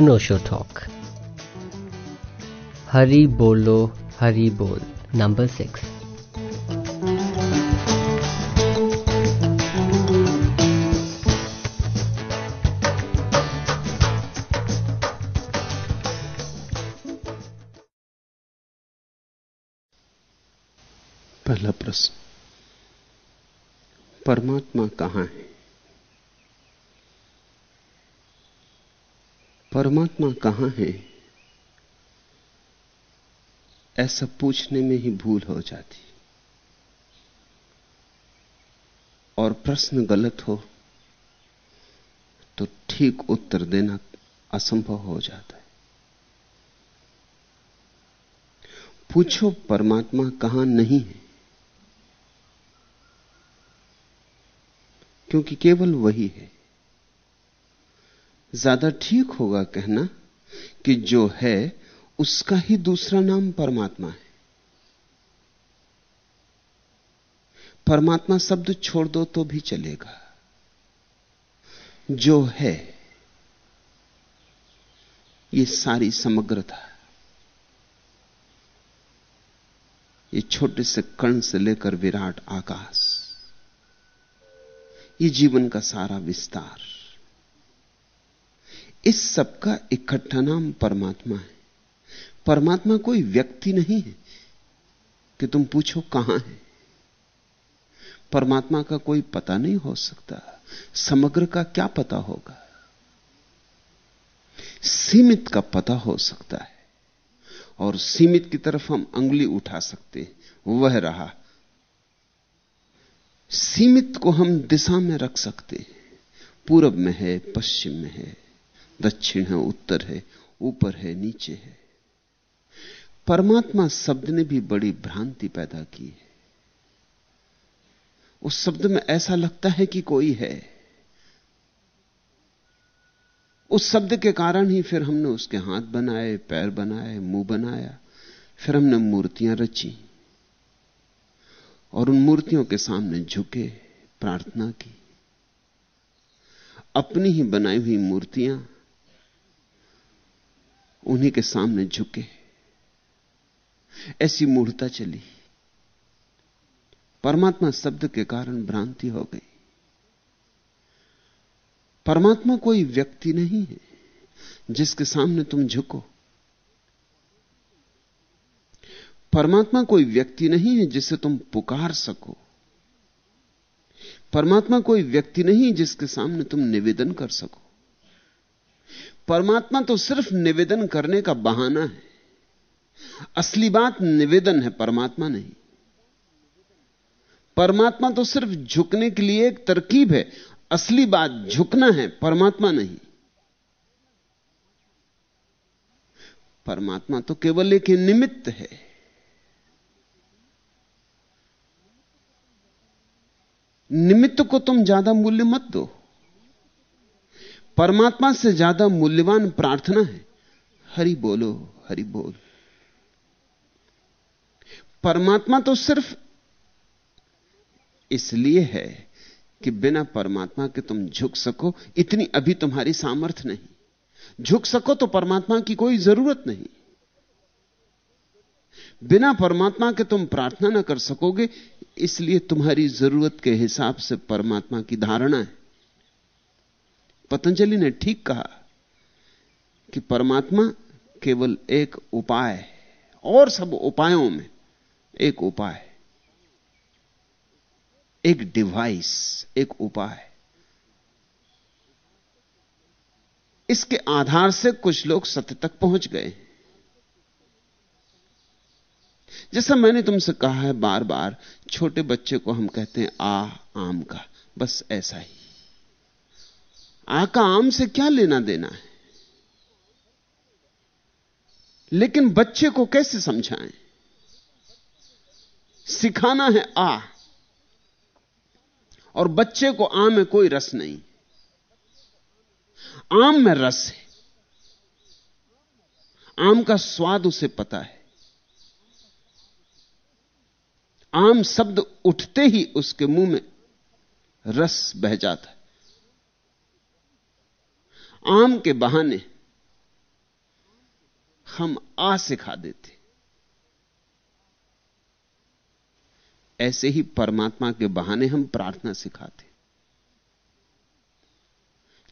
नोशो talk. हरी बोलो हरी बोल number six. पहला प्रश्न परमात्मा कहाँ है? परमात्मा कहाँ है? ऐसा पूछने में ही भूल हो जाती। और प्रश्न गलत हो तो ठीक उत्तर देना असंभव हो जाता है। पूछो, परमात्मा कहाँ नहीं है? क्योंकि केवल वही है। ज़्यादा ठीक होगा कहना कि जो है, उसका ही दूसरा नाम परमात्मा है। परमात्मा शब्द छोड़ दो तो भी चलेगा। जो है, ये सारी समग्रता, ये छोटे से कण से लेकर विराट आकाश, ये जीवन का सारा विस्तार। इस सब का इकट्ठा नाम परमात्मा है। परमात्मा कोई व्यक्ति नहीं है कि तुम पूछो कहाँ है। परमात्मा का कोई पता नहीं हो सकता। समग्र का क्या पता होगा? सीमित का पता हो सकता है। और सीमित की तरफ़ हम अंगुली उठा सकते हैं। वह रहा। सीमित को हम दिशा में रख सकते हैं। पूरब में है, पश्चिम में है। दक्षिण है, उत्तर है, ऊपर है, नीचे है। परमात्मा शब्द ने भी बड़ी भ्रांति पैदा की है। उस शब्द में ऐसा लगता है कि कोई है। उस शब्द के कारण ही फिर हमने उसके हाथ बनाए, पैर बनाए, मुँह बनाया, फिर हमने मूर्तियाँ रची और उन मूर्तियों के सामने झुके, प्रार्थना की। अपनी ही बनाई हुई मूर्तियाँ उन्हीं के सामने झुके। ऐसी मूर्ता चली। परमात्मा शब्द के कारण भ्रांति हो गई। परमात्मा कोई व्यक्ति नहीं है जिसके सामने तुम झुको। परमात्मा कोई व्यक्ति नहीं है जिसे तुम पुकार सको। परमात्मा कोई व्यक्ति नहीं जिसके सामने तुम निवेदन कर सको। परमात्मा तो सिर्फ़ निवेदन करने का बहाना है। असली बात निवेदन है, परमात्मा नहीं। परमात्मा तो सिर्फ़ झुकने के लिए एक तरकीब है। असली बात झुकना है, परमात्मा नहीं। परमात्मा तो केवल एक निमित्त है। निमित्त को तुम ज़्यादा मूल्य मत दो। परमात्मा से ज़्यादा मूल्यवान प्रार्थना है। हरि बोलो, हरि बोल। परमात्मा तो सिर्फ़ इसलिए है कि बिना परमात्मा के तुम झुक सको, इतनी अभी तुम्हारी सामर्थ्य नहीं। झुक सको तो परमात्मा की कोई ज़रूरत नहीं। बिना परमात्मा के तुम प्रार्थना ना कर सकोगे, इसलिए तुम्हारी ज़रूरत के हिसाब से परमात्मा की धारणा है। पतंजलि ने ठीक कहा कि परमात्मा केवल एक उपाय है, और सब उपायों में एक उपाय एक डिवाइस, एक उपाय। इसके आधार से कुछ लोग सत्य तक पहुँच गए। जैसा मैंने तुमसे कहा है बार बार छोटे बच्चे को हम कहते हैं, आ, आम का। बस ऐसा ही। आ का आम से क्या लेना देना है? लेकिन बच्चे को कैसे समझाएँ? सिखाना है, आ। और बच्चे को आम में कोई रस नहीं। आम में रस है। आम का स्वाद उसे पता है। आम शब्द उठते ही उसके मुँह में रस बह जाता है। आम के बहाने हम आ सिखा देते। ऐसे ही परमात्मा के बहाने हम प्रार्थना सिखाते।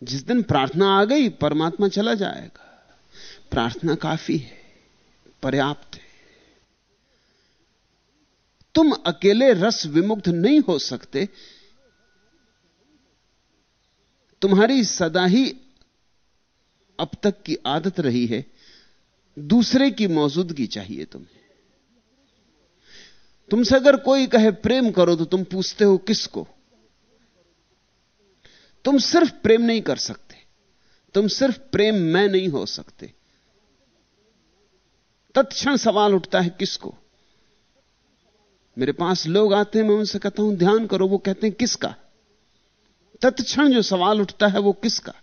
जिस दिन प्रार्थना आ गई, परमात्मा चला जाएगा। प्रार्थना काफ़ी है, पर्याप्त है। तुम अकेले रस विमुक्त नहीं हो सकते। तुम्हारी सदा ही अब तक की आदत रही है, दूसरे की मौजूदगी चाहिए तुम्हें। तुमसे अगर कोई कहे प्रेम करो तो तुम पूछते हो किसको? तुम सिर्फ़ प्रेम नहीं कर सकते। तुम सिर्फ़ प्रेम में नहीं हो सकते। तत्क्षण सवाल उठता है, किसको? मेरे पास लोग आते हैं, मैं उनसे कहता हूँ, ध्यान करो, वो कहते हैं, किसका? तत्क्षण जो सवाल उठता है, वो किसका?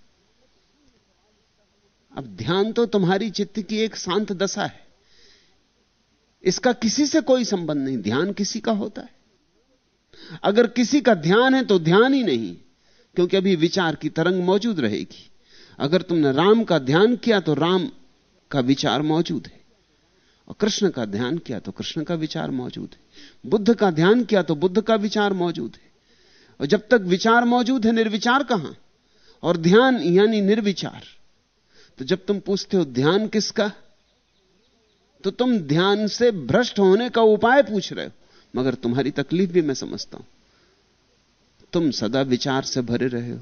अब ध्यान तो तुम्हारी चित्त की एक शांत दशा है। इसका किसी से कोई संबंध नहीं, ध्यान किसी का होता है। अगर किसी का ध्यान है तो ध्यान ही नहीं, क्योंकि अभी विचार की तरंग मौजूद रहेगी। अगर तुमने राम का ध्यान किया तो राम का विचार मौजूद है, और कृष्ण का ध्यान किया तो कृष्ण का विचार मौजूद है। बुद्ध का ध्यान किया तो बुद्ध का विचार मौजूद है। और जब तक विचार मौजूद है, निर्विचार कहाँ? और ध्यान यानी निर्विचार। तो जब तुम पूछते हो, ध्यान किसका? तो तुम ध्यान से भ्रष्ट होने का उपाय पूछ रहे हो। मगर तुम्हारी तकलीफ़ भी मैं समझता हूँ। तुम सदा विचार से भरे रहे हो।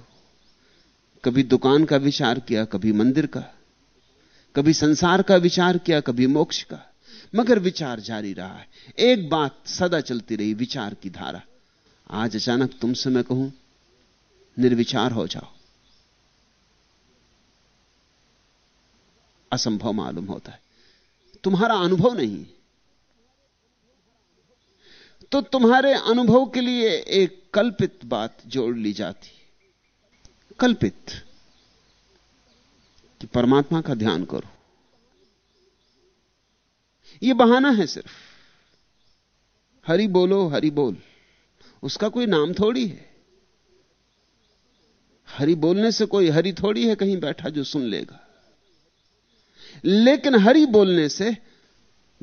कभी दुकान का विचार किया, कभी मंदिर का। कभी संसार का विचार किया, कभी मोक्ष का। मगर विचार जारी रहा है। एक बात सदा चलती रही, विचार की धारा। आज अचानक तुमसे मैं कहूँ, निर्विचार हो जाओ। असंभव मालूम होता है। तुम्हारा अनुभव नहीं। तो तुम्हारे अनुभव के लिए एक कल्पित बात जोड़ ली जाती कल्पित कि परमात्मा का ध्यान करो। यह बहाना है सिर्फ़। हरि बोलो, हरि बोल। उसका कोई नाम थोड़ी है। हरि बोलने से कोई हरि थोड़ी है कहीं बैठा जो सुन लेगा। लेकिन हरि बोलने से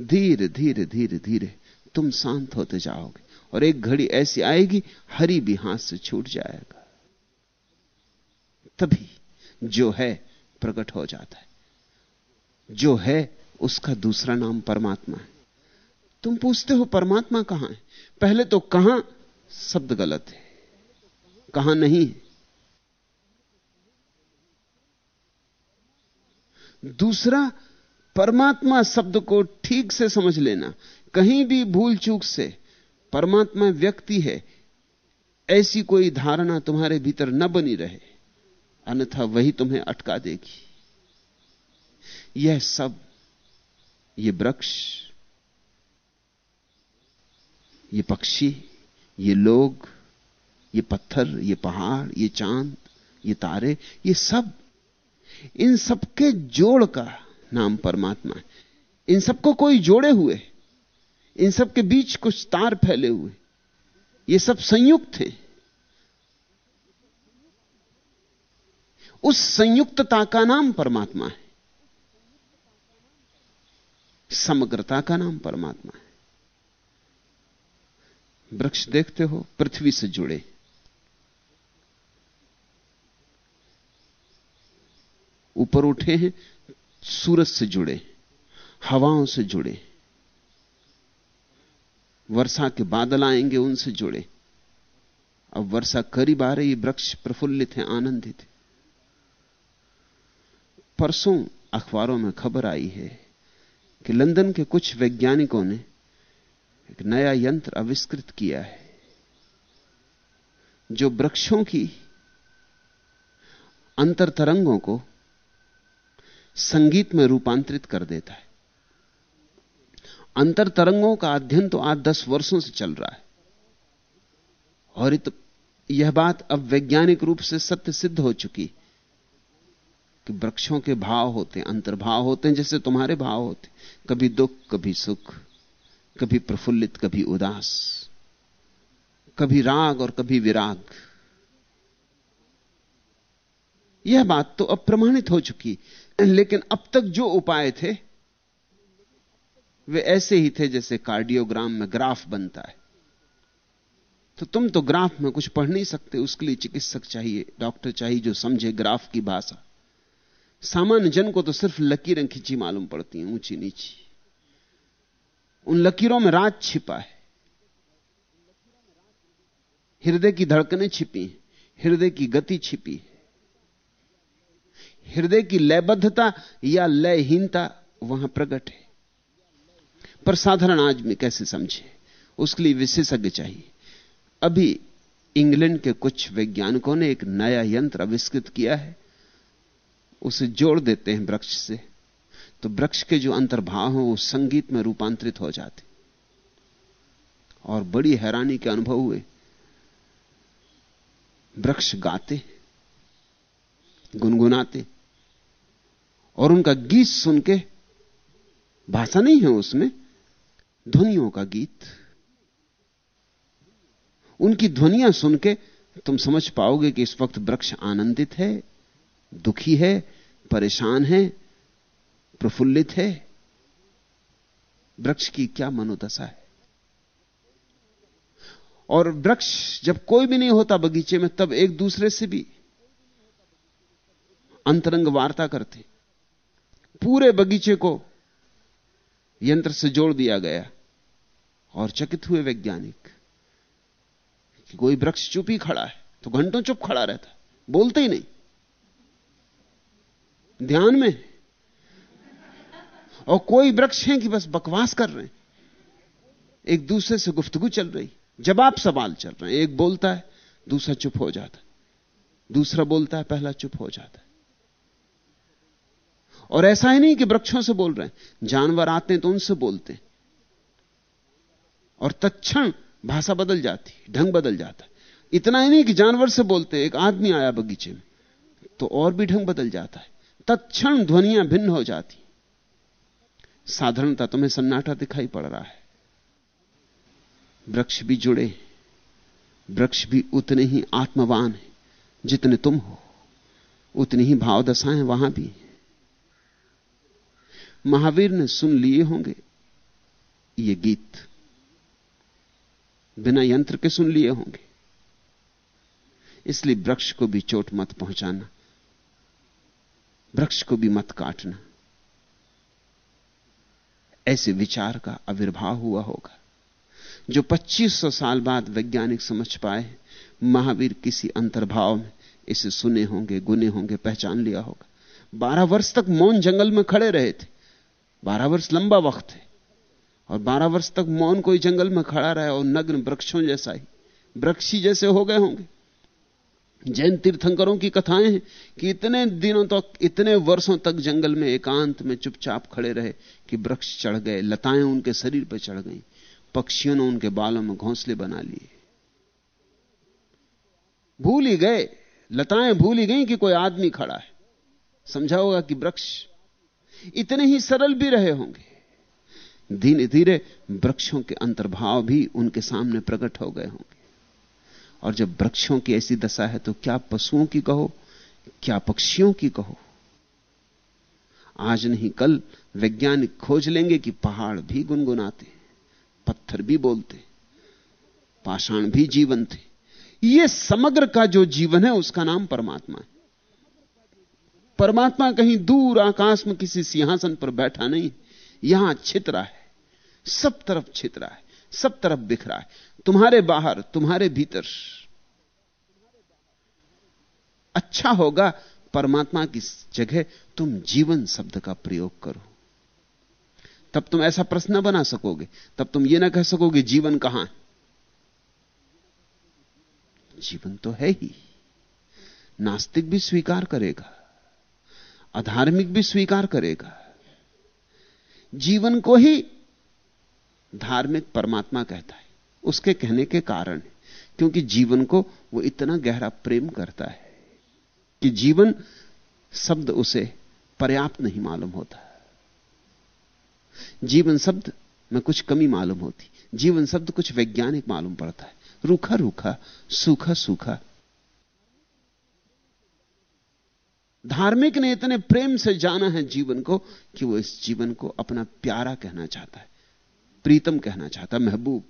धीरे धीरे धीरे धीरे तुम शांत होते जाओगे और एक घड़ी ऐसी आएगी, हरि भी हाथ से छूट जाएगा। तभी जो है प्रकट हो जाता है। जो है उसका दूसरा नाम परमात्मा है। तुम पूछते हो, परमात्मा कहाँ है? पहले तो कहाँ शब्द गलत है? कहाँ नहीं है? दूसरा, परमात्मा शब्द को ठीक से समझ लेना। कहीं भी भूल चूक से परमात्मा व्यक्ति है, ऐसी कोई धारणा तुम्हारे भीतर न बनी रहे। अन्यथा वही तुम्हें अटका देगी। यह सब, ये वृक्ष, ये पक्षी, ये लोग, ये पत्थर, ये पहाड़, ये चाँद, ये तारे, ये सब इन सबके जोड़ का नाम परमात्मा है। इन सबको कोई जोड़े हुए, इन सबके बीच कुछ तार फैले हुए, ये सब संयुक्त हैं। उस संयुक्तता का नाम परमात्मा है। समग्रता का नाम परमात्मा है। वृक्ष देखते हो, पृथ्वी से जुड़े। ऊपर उठे हैं, सूरज से जुड़े हवाओं से जुड़े वर्षा के बादल आएँगे, उनसे जुड़े अब वर्षा करीब आ रही, वृक्ष प्रफुल्लित हैं, आनंदित है। परसों अखबारों में खबर आई है कि लंदन के कुछ वैज्ञानिकों ने एक नया यंत्र आविष्कृत किया है, जो वृक्षों की अंतर तरंगों को संगीत में रूपांतरित कर देता है। अंतर तरंगों का अध्ययन तो आज दस वर्षों से चल रहा है। और यह बात अब वैज्ञानिक रूप से सत्य सिद्ध हो चुकी कि वृक्षों के भाव होते हैं, अंतर्भाव होते हैं, जैसे तुम्हारे भाव होते कभी दुख, कभी सुख, कभी प्रफुल्लित, कभी उदास, कभी राग और कभी विराग। यह बात तो अब प्रमाणित हो चुकी लेकिन अब तक जो उपाय थे, वे ऐसे ही थे जैसे कार्डियोग्राम में ग्राफ बनता है। तो तुम तो ग्राफ में कुछ पढ़ नहीं सकते, उसके लिए चिकित्सक चाहिए, डॉक्टर चाहिए जो समझे ग्राफ की भाषा। सामान्य जन को तो सिर्फ़ लकीरें खींची मालूम पड़ती हैं, ऊँची नीची। उन लकीरों में राज छिपा है। हृदय की धड़कनें छिपी हैं, हृदय की गति छिपी है। हृदय की लयबद्धता या लयहीनता वहाँ प्रकट है। पर साधारण आदमी कैसे समझे? उसके लिए विशेषज्ञ चाहिए। अभी इंग्लैंड के कुछ वैज्ञानिकों ने एक नया यंत्र आविष्कृत किया है। उसे जोड़ देते हैं वृक्ष से। तो वृक्ष के जो अंतर्भाव हैं, वो संगीत में रूपांतरित हो जाते और बड़ी हैरानी के अनुभव हुए। वृक्ष गाते गुनगुनाते और उनका गीत सुन के भाषा नहीं है उसमें, ध्वनियों का गीत। उनकी ध्वनियाँ सुन के तुम समझ पाओगे कि इस वक्त वृक्ष आनंदित है, दुखी है, परेशान है, प्रफुल्लित है। वृक्ष की क्या मनोदशा है? और वृक्ष जब कोई भी नहीं होता बगीचे में, तब एक दूसरे से भी अंतरंग वार्ता करते। पूरे बगीचे को यंत्र से जोड़ दिया गया। और चकित हुए वैज्ञानिक कि कोई वृक्ष चुप ही खड़ा है तो घंटों चुप खड़ा रहता, बोलते ही नहीं। ध्यान में और कोई वृक्ष हैं कि बस बकवास कर रहे हैं। एक दूसरे से गुफ्तगु चल रही, जवाब सवाल चल रहे हैं। एक बोलता है, दूसरा चुप हो जाता है। दूसरा बोलता है, पहला चुप हो जाता है। और ऐसा ही नहीं कि वृक्षों से बोल रहे हैं। जानवर आते हैं तो उनसे बोलते हैं। और तत्क्षण भाषा बदल जाती ढंग बदल जाता है। इतना ही नहीं कि जानवर से बोलते एक आदमी आया बगीचे में तो और भी ढंग बदल जाता है। तत्क्षण ध्वनियाँ भिन्न हो जाती साधारणता तुम्हें सन्नाटा दिखाई पड़ रहा है। वृक्ष भी जुड़े वृक्ष भी उतने ही आत्मवान हैं जितने तुम हो। उतनी ही भाव दशाएँ वहाँ भी महावीर ने सुन लिए होंगे। ये गीत बिना यंत्र के सुन लिए होंगे। इसलिए वृक्ष को भी चोट मत पहुंचाना। वृक्ष को भी मत काटना। ऐसे विचार का आविर्भाव हुआ होगा। जो 2500 साल बाद वैज्ञानिक समझ पाए, महावीर किसी अंतर्भाव में इसे सुने होंगे, गुने होंगे, पहचान लिया होगा। बारह वर्ष तक मौन जंगल में खड़े रहे थे। बारह वर्ष लंबा वक्त है। और बारह वर्ष तक मौन कोई जंगल में खड़ा रहा और नग्न वृक्षों जैसा ही वृक्षी जैसे हो गए होंगे। जैन तीर्थंकरों की कथाएँ हैं कि इतने दिनों तक तो, इतने वर्षों तक जंगल में एकांत में चुपचाप खड़े रहे कि वृक्ष चढ़ गए लताएँ उनके शरीर पर चढ़ गईं पक्षियों ने उनके बालों में घोंसले बना लिए। भूल ही गए लताएँ भूल ही गई कि कोई आदमी खड़ा है। समझा होगा कि वृक्ष इतने ही सरल भी रहे होंगे। धीरे धीरे वृक्षों के अंतर्भाव भी उनके सामने प्रकट हो गए होंगे। और जब वृक्षों की ऐसी दशा है तो क्या पशुओं की कहो? क्या पक्षियों की कहो? आज नहीं, कल वैज्ञानिक खोज लेंगे कि पहाड़ भी गुनगुनाते, पत्थर भी बोलते, पाषाण भी जीवन थे यह समग्र का जो जीवन है, उसका नाम परमात्मा है। परमात्मा कहीं दूर आकाश में किसी सिंहासन पर बैठा नहीं, यहाँ छितरा है, सब तरफ़ छितरा है, सब तरफ़ बिखरा है। तुम्हारे बाहर, तुम्हारे भीतर अच्छा होगा, परमात्मा की जगह तुम जीवन शब्द का प्रयोग करो। तब तुम ऐसा प्रश्न बना सकोगे, तब तुम यह ना कह सकोगे, जीवन कहाँ है? जीवन तो है ही, नास्तिक भी स्वीकार करेगा। अधार्मिक भी स्वीकार करेगा। जीवन को ही धार्मिक परमात्मा कहता है। उसके कहने के कारण क्योंकि जीवन को वो इतना गहरा प्रेम करता है कि जीवन शब्द उसे पर्याप्त नहीं मालूम होता। जीवन शब्द में कुछ कमी मालूम होती, जीवन शब्द कुछ वैज्ञानिक मालूम पड़ता है। रूखा रूखा सूखा सूखा धार्मिक ने इतने प्रेम से जाना है जीवन को कि वो इस जीवन को अपना प्यारा कहना चाहता है, प्रीतम कहना चाहता महबूब,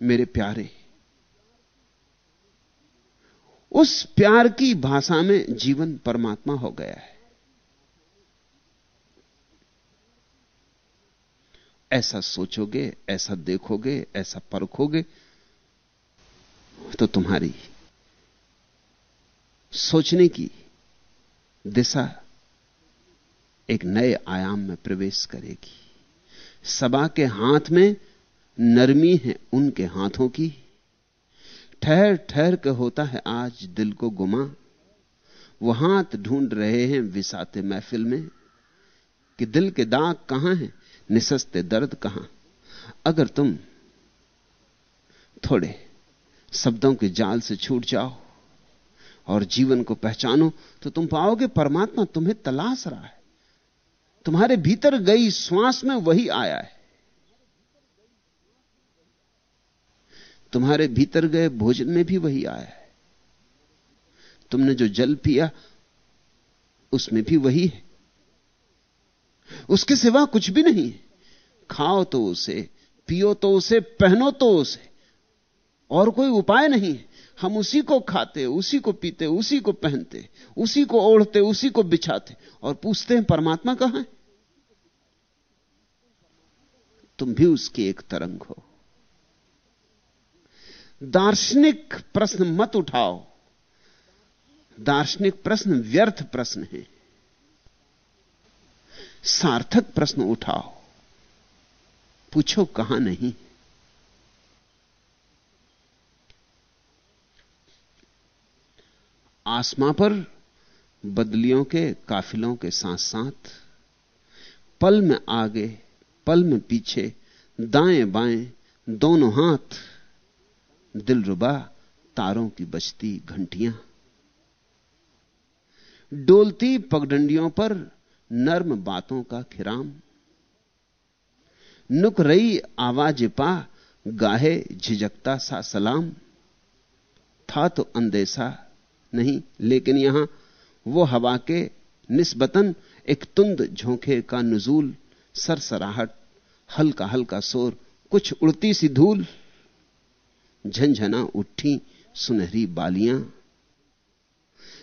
मेरे प्यारे। उस प्यार की भाषा में जीवन परमात्मा हो गया है। ऐसा सोचोगे, ऐसा देखोगे, ऐसा परखोगे तो तुम्हारी सोचने की दिशा एक नए आयाम में प्रवेश करेगी। सबा के हाथ में नरमी है उनके हाथों की। ठहर ठहर के होता है आज दिल को गुमा। वो हाथ ढूंढ रहे हैं विसाते महफिल में कि दिल के दाग कहाँ हैं निसस्ते दर्द कहाँ। अगर तुम थोड़े शब्दों के जाल से छूट जाओ और जीवन को पहचानो तो तुम पाओगे परमात्मा तुम्हें तलाश रहा है। तुम्हारे भीतर गई श्वास में वही आया है। तुम्हारे भीतर गए भोजन में भी वही आया है। तुमने जो जल पिया, उसमें भी वही है। उसके सिवा कुछ भी नहीं है। खाओ तो उसे, पियो तो उसे, पहनो तो उसे, और कोई उपाय नहीं है। हम उसी को खाते, उसी को पीते, उसी को पहनते, उसी को ओढ़ते, उसी को बिछाते और पूछते हैं, परमात्मा कहाँ है? तुम भी उसकी एक तरंग हो। दार्शनिक प्रश्न मत उठाओ। दार्शनिक प्रश्न व्यर्थ प्रश्न है। सार्थक प्रश्न उठाओ। पूछो कहाँ नहीं। आसमां पर, बदलियों के, काफिलों के साथ साथ पल में आगे, पल में पीछे, दाएँ बाएँ, दोनों हाथ, दिलरुबा तारों की बजती घंटियाँ। डोलती पगडंडियों पर नर्म बातों का खिराम। नुक रही आवाज़ पा, गाहे झिझकता सा सलाम। था तो अंदेशा नहीं, लेकिन यहाँ वो हवा के निस्बतन एक तुंद झोंके का नजूल, सरसराहट, हल्का हल्का शोर, कुछ उड़ती सी धूल, झंझना उठी सुनहरी बालियाँ।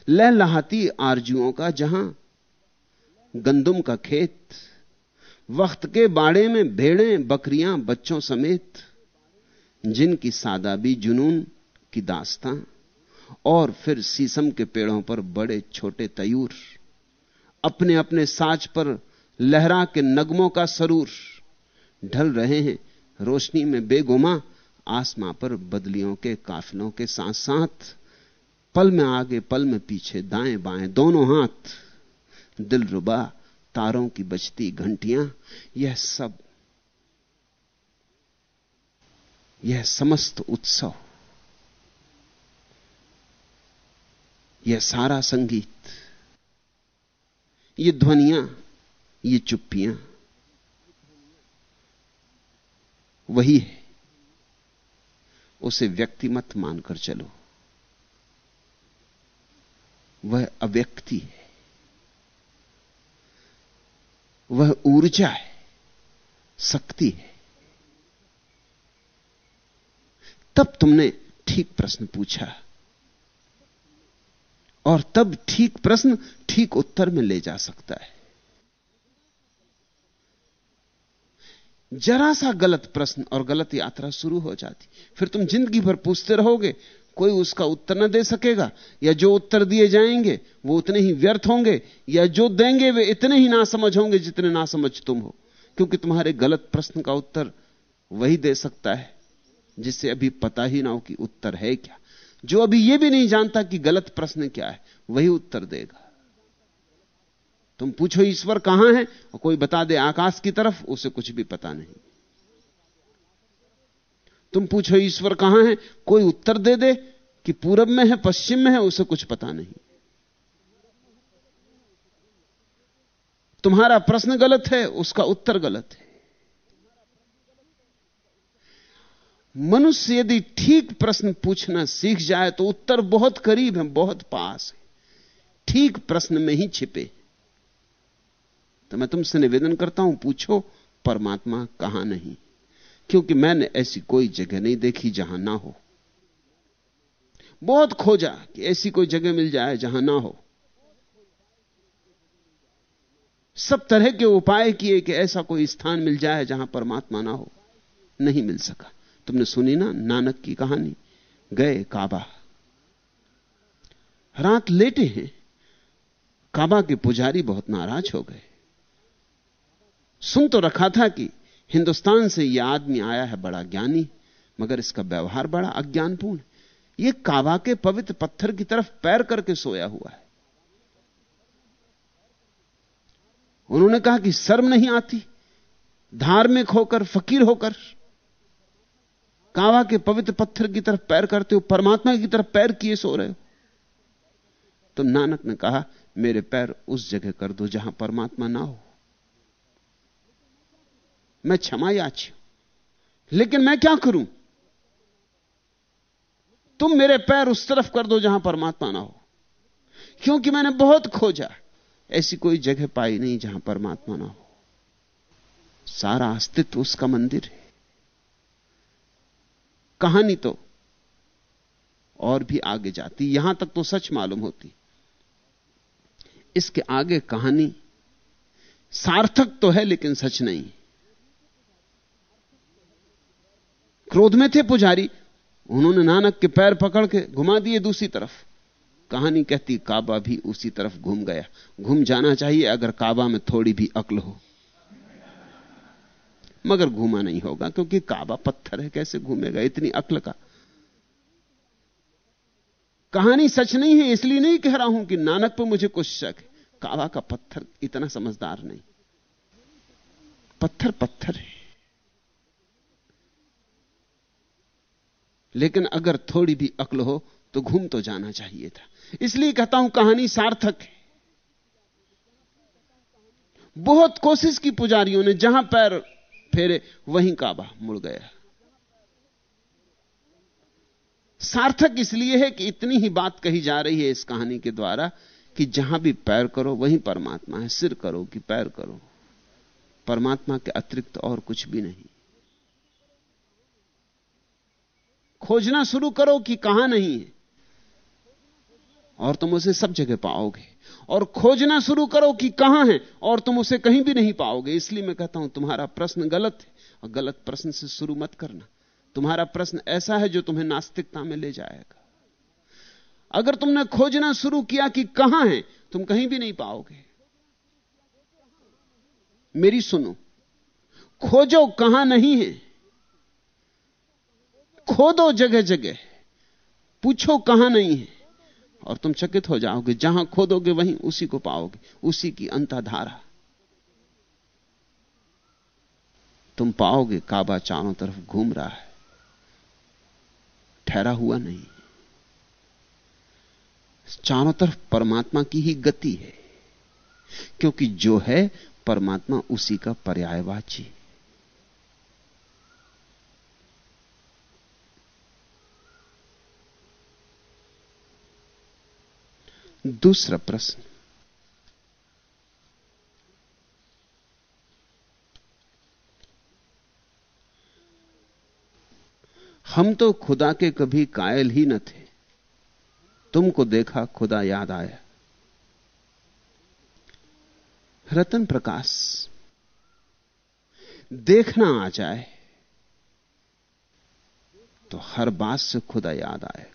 लहलहाती आरजुओं का जहाँ गंदुम का खेत, वक्त के बाड़े में भेड़ें, बकरियाँ, बच्चों समेत, जिनकी सादा भी जुनून की दास्तां। और फिर सीसम के पेड़ों पर बड़े छोटे तयूर, अपने अपने साज पर लहरा के नगमों का सरूर, ढल रहे हैं रोशनी में बेगुमा, आसमां पर बदलियों के काफिलों के साथ साथ पल में आगे पल में पीछे दाएँ बाएँ दोनों हाथ दिल रुबा तारों की बजती घंटियाँ, यह सब, यह समस्त उत्सव यह सारा संगीत, ये ध्वनियाँ, ये चुप्पियाँ, वही है। उसे व्यक्ति मत मानकर चलो। वह अव्यक्ति है। वह ऊर्जा है। शक्ति है। तब तुमने ठीक प्रश्न पूछा। और तब ठीक प्रश्न ठीक उत्तर में ले जा सकता है। जरा सा गलत प्रश्न और गलत यात्रा शुरू हो जाती। फिर तुम ज़िंदगी भर पूछते रहोगे, कोई उसका उत्तर न दे सकेगा। या जो उत्तर दिए जाएँगे, वो उतने ही व्यर्थ होंगे। या जो देंगे, वे इतने ही ना समझ होंगे जितने ना समझ तुम हो। क्योंकि तुम्हारे गलत प्रश्न का उत्तर वही दे सकता है जिसे अभी पता ही ना हो कि उत्तर है क्या। जो अभी यह भी नहीं जानता कि गलत प्रश्न क्या है, वही उत्तर देगा। तुम पूछो, ईश्वर कहाँ है? और कोई बता दे आकाश की तरफ़, उसे कुछ भी पता नहीं। तुम पूछो, ईश्वर कहाँ है? कोई उत्तर दे दे कि पूरब में है, पश्चिम में है, उसे कुछ पता नहीं। तुम्हारा प्रश्न गलत है, उसका उत्तर गलत है। मनुष्य यदि ठीक प्रश्न पूछना सीख जाए तो उत्तर बहुत करीब है, बहुत पास है। ठीक प्रश्न में ही छिपे। तो मैं तुमसे निवेदन करता हूँ, पूछो, परमात्मा कहाँ नहीं? क्योंकि मैंने ऐसी कोई जगह नहीं देखी जहाँ ना हो। बहुत खोजा कि ऐसी कोई जगह मिल जाए जहाँ ना हो। सब तरह के उपाय किए कि ऐसा कोई स्थान मिल जाए जहाँ परमात्मा ना हो। नहीं मिल सका। तुमने सुनी ना नानक की कहानी? गए काबा। रात लेटे हैं। काबा के पुजारी बहुत नाराज़ हो गए। सुन तो रखा था कि हिंदुस्तान से यह आदमी आया है बड़ा ज्ञानी, मगर इसका व्यवहार बड़ा अज्ञानपूर्ण। यह काबा के पवित्र पत्थर की तरफ़ पैर करके सोया हुआ है। उन्होंने कहा कि शर्म नहीं आती। धार्मिक होकर फकीर होकर कावा के पवित्र पत्थर की तरफ़ पैर करते हो, परमात्मा की तरफ़ पैर किए सो रहे हो। तो नानक ने कहा, मेरे पैर उस जगह कर दो जहाँ परमात्मा ना हो। मैं क्षमा याची लेकिन मैं क्या करूँ? तुम मेरे पैर उस तरफ़ कर दो जहाँ परमात्मा ना हो। क्योंकि मैंने बहुत खोजा, ऐसी कोई जगह पाई नहीं जहाँ परमात्मा ना हो। सारा अस्तित्व उसका मंदिर है। कहानी तो और भी आगे जाती, यहाँ तक तो सच मालूम होती। इसके आगे कहानी सार्थक तो है, लेकिन सच नहीं। क्रोध में थे पुजारी, उन्होंने नानक के पैर पकड़ के घुमा दिए दूसरी तरफ़। कहानी कहती, काबा भी उसी तरफ़ घूम गया। घूम जाना चाहिए अगर काबा में थोड़ी भी अक्ल हो। मगर घूमा नहीं होगा, क्योंकि काबा पत्थर है, कैसे घूमेगा? इतनी अक्ल का। कहानी सच नहीं है, इसलिए नहीं कह रहा हूँ कि नानक पर मुझे कुछ शक है। काबा का पत्थर इतना समझदार नहीं। पत्थर पत्थर है। लेकिन अगर थोड़ी भी अक्ल हो तो घूम तो जाना चाहिए था। इसलिए कहता हूँ, कहानी सार्थक है। बहुत कोशिश की पुजारियों ने, जहाँ पैर फेरे, वहीं काबा मुड़ गया। सार्थक इसलिए है कि इतनी ही बात कही जा रही है इस कहानी के द्वारा कि जहाँ भी पैर करो, वहीं परमात्मा है। सिर करो कि पैर करो। परमात्मा के अतिरिक्त और कुछ भी नहीं। खोजना शुरू करो कि कहाँ नहीं है। और तुम उसे सब जगह पाओगे। और खोजना शुरू करो कि कहाँ है, और तुम उसे कहीं भी नहीं पाओगे। इसलिए मैं कहता हूँ, तुम्हारा प्रश्न गलत है, और गलत प्रश्न से शुरू मत करना। तुम्हारा प्रश्न ऐसा है जो तुम्हें नास्तिकता में ले जाएगा। अगर तुमने खोजना शुरू किया कि कहाँ है, तुम कहीं भी नहीं पाओगे। मेरी सुनो, खोजो कहाँ नहीं है, खोदो जगह जगह पूछो कहाँ नहीं है। और तुम चकित हो जाओगे। जहाँ खोदोगे, वहीं उसी को पाओगे। उसी की अंतधारा। तुम पाओगे, काबा चारों तरफ़ घूम रहा है। ठहरा हुआ नहीं। चारों तरफ़ परमात्मा की ही गति है। क्योंकि जो है, परमात्मा उसी का पर्यायवाची। दूसरा प्रश्न। हम तो खुदा के कभी कायल ही न थे। तुमको देखा खुदा याद आया। रतन प्रकाश, देखना आ जाए तो हर बात से खुदा याद आएगा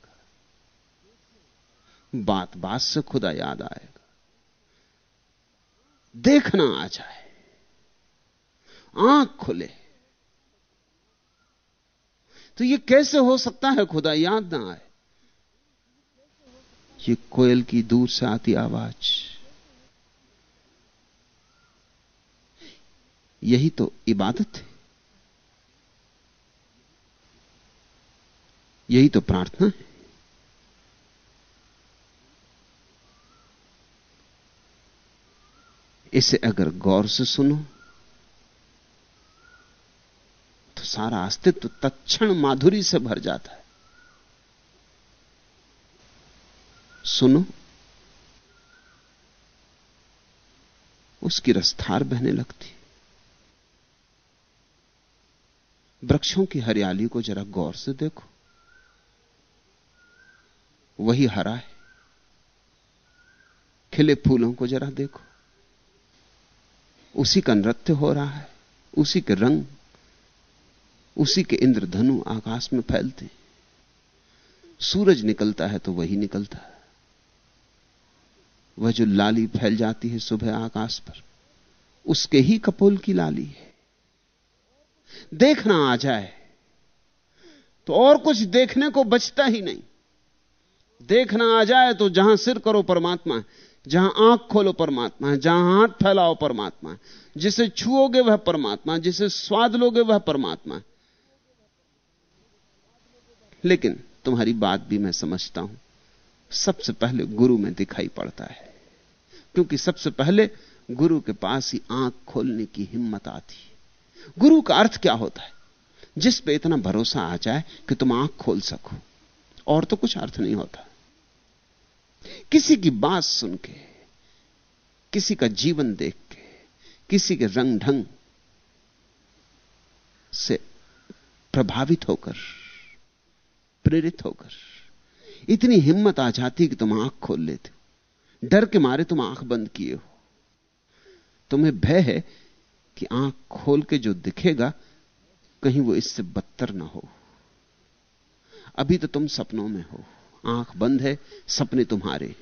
बात बात से खुदा याद आएगा। देखना आ जाए। आँख खुले। तो ये कैसे हो सकता है खुदा याद ना आए? ये कोयल की दूर से आती आवाज़। यही तो इबादत है। यही तो प्रार्थना है। इसे अगर गौर से सुनो तो सारा अस्तित्व तत्क्षण माधुरी से भर जाता है। सुनो, उसकी रसधार बहने लगती। वृक्षों की हरियाली को जरा गौर से देखो। वही हरा है। खिले फूलों को जरा देखो। उसी का नृत्य हो रहा है, उसी के रंग, उसी के इंद्रधनु आकाश में फैलते सूरज निकलता है तो वही निकलता है। वह जो लाली फैल जाती है सुबह आकाश पर, उसके ही कपोल की लाली है। देखना आ जाए तो और कुछ देखने को बचता ही नहीं। देखना आ जाए तो जहाँ सिर करो परमात्मा है जहाँ आँख खोलो परमात्मा है, जहाँ हाथ फैलाओ परमात्मा है। जिसे छुओगे वह परमात्मा जिसे स्वाद लोगे वह परमात्मा है। लेकिन तुम्हारी बात भी मैं समझता हूँ, सबसे पहले गुरु में दिखाई पड़ता है। क्योंकि सबसे पहले गुरु के पास ही आँख खोलने की हिम्मत आती है। गुरु का अर्थ क्या होता है? जिस पे इतना भरोसा आ जाए कि तुम आँख खोल सको, और तो कुछ अर्थ नहीं होता। किसी की बात सुन के, किसी का जीवन देख के, किसी के रंग ढंग से प्रभावित होकर, प्रेरित होकर, इतनी हिम्मत आ जाती कि तुम आँख खोल लेते हो। डर के मारे तुम आँख बंद किए हो। तुम्हें भय है कि आँख खोल के जो दिखेगा, कहीं वो इससे बदतर ना हो। अभी तो तुम सपनों में हो। आँख बंद है, सपने तुम्हारे।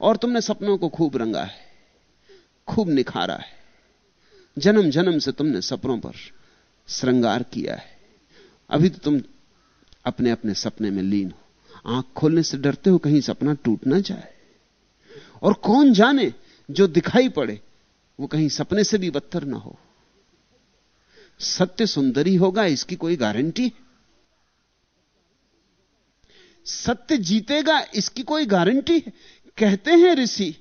और तुमने सपनों को खूब रंगा है, खूब निखारा है। जन्म जन्म से तुमने सपनों पर श्रृंगार किया है। अभी तो तुम अपने अपने सपने में लीन हो। आँख खोलने से डरते हो कहीं सपना टूट ना जाए। और कौन जाने जो दिखाई पड़े, वो कहीं सपने से भी बदतर ना हो। सत्य सुंदरी होगा, इसकी कोई गारंटी है? सत्य जीतेगा, इसकी कोई गारंटी है? कहते हैं ऋषि,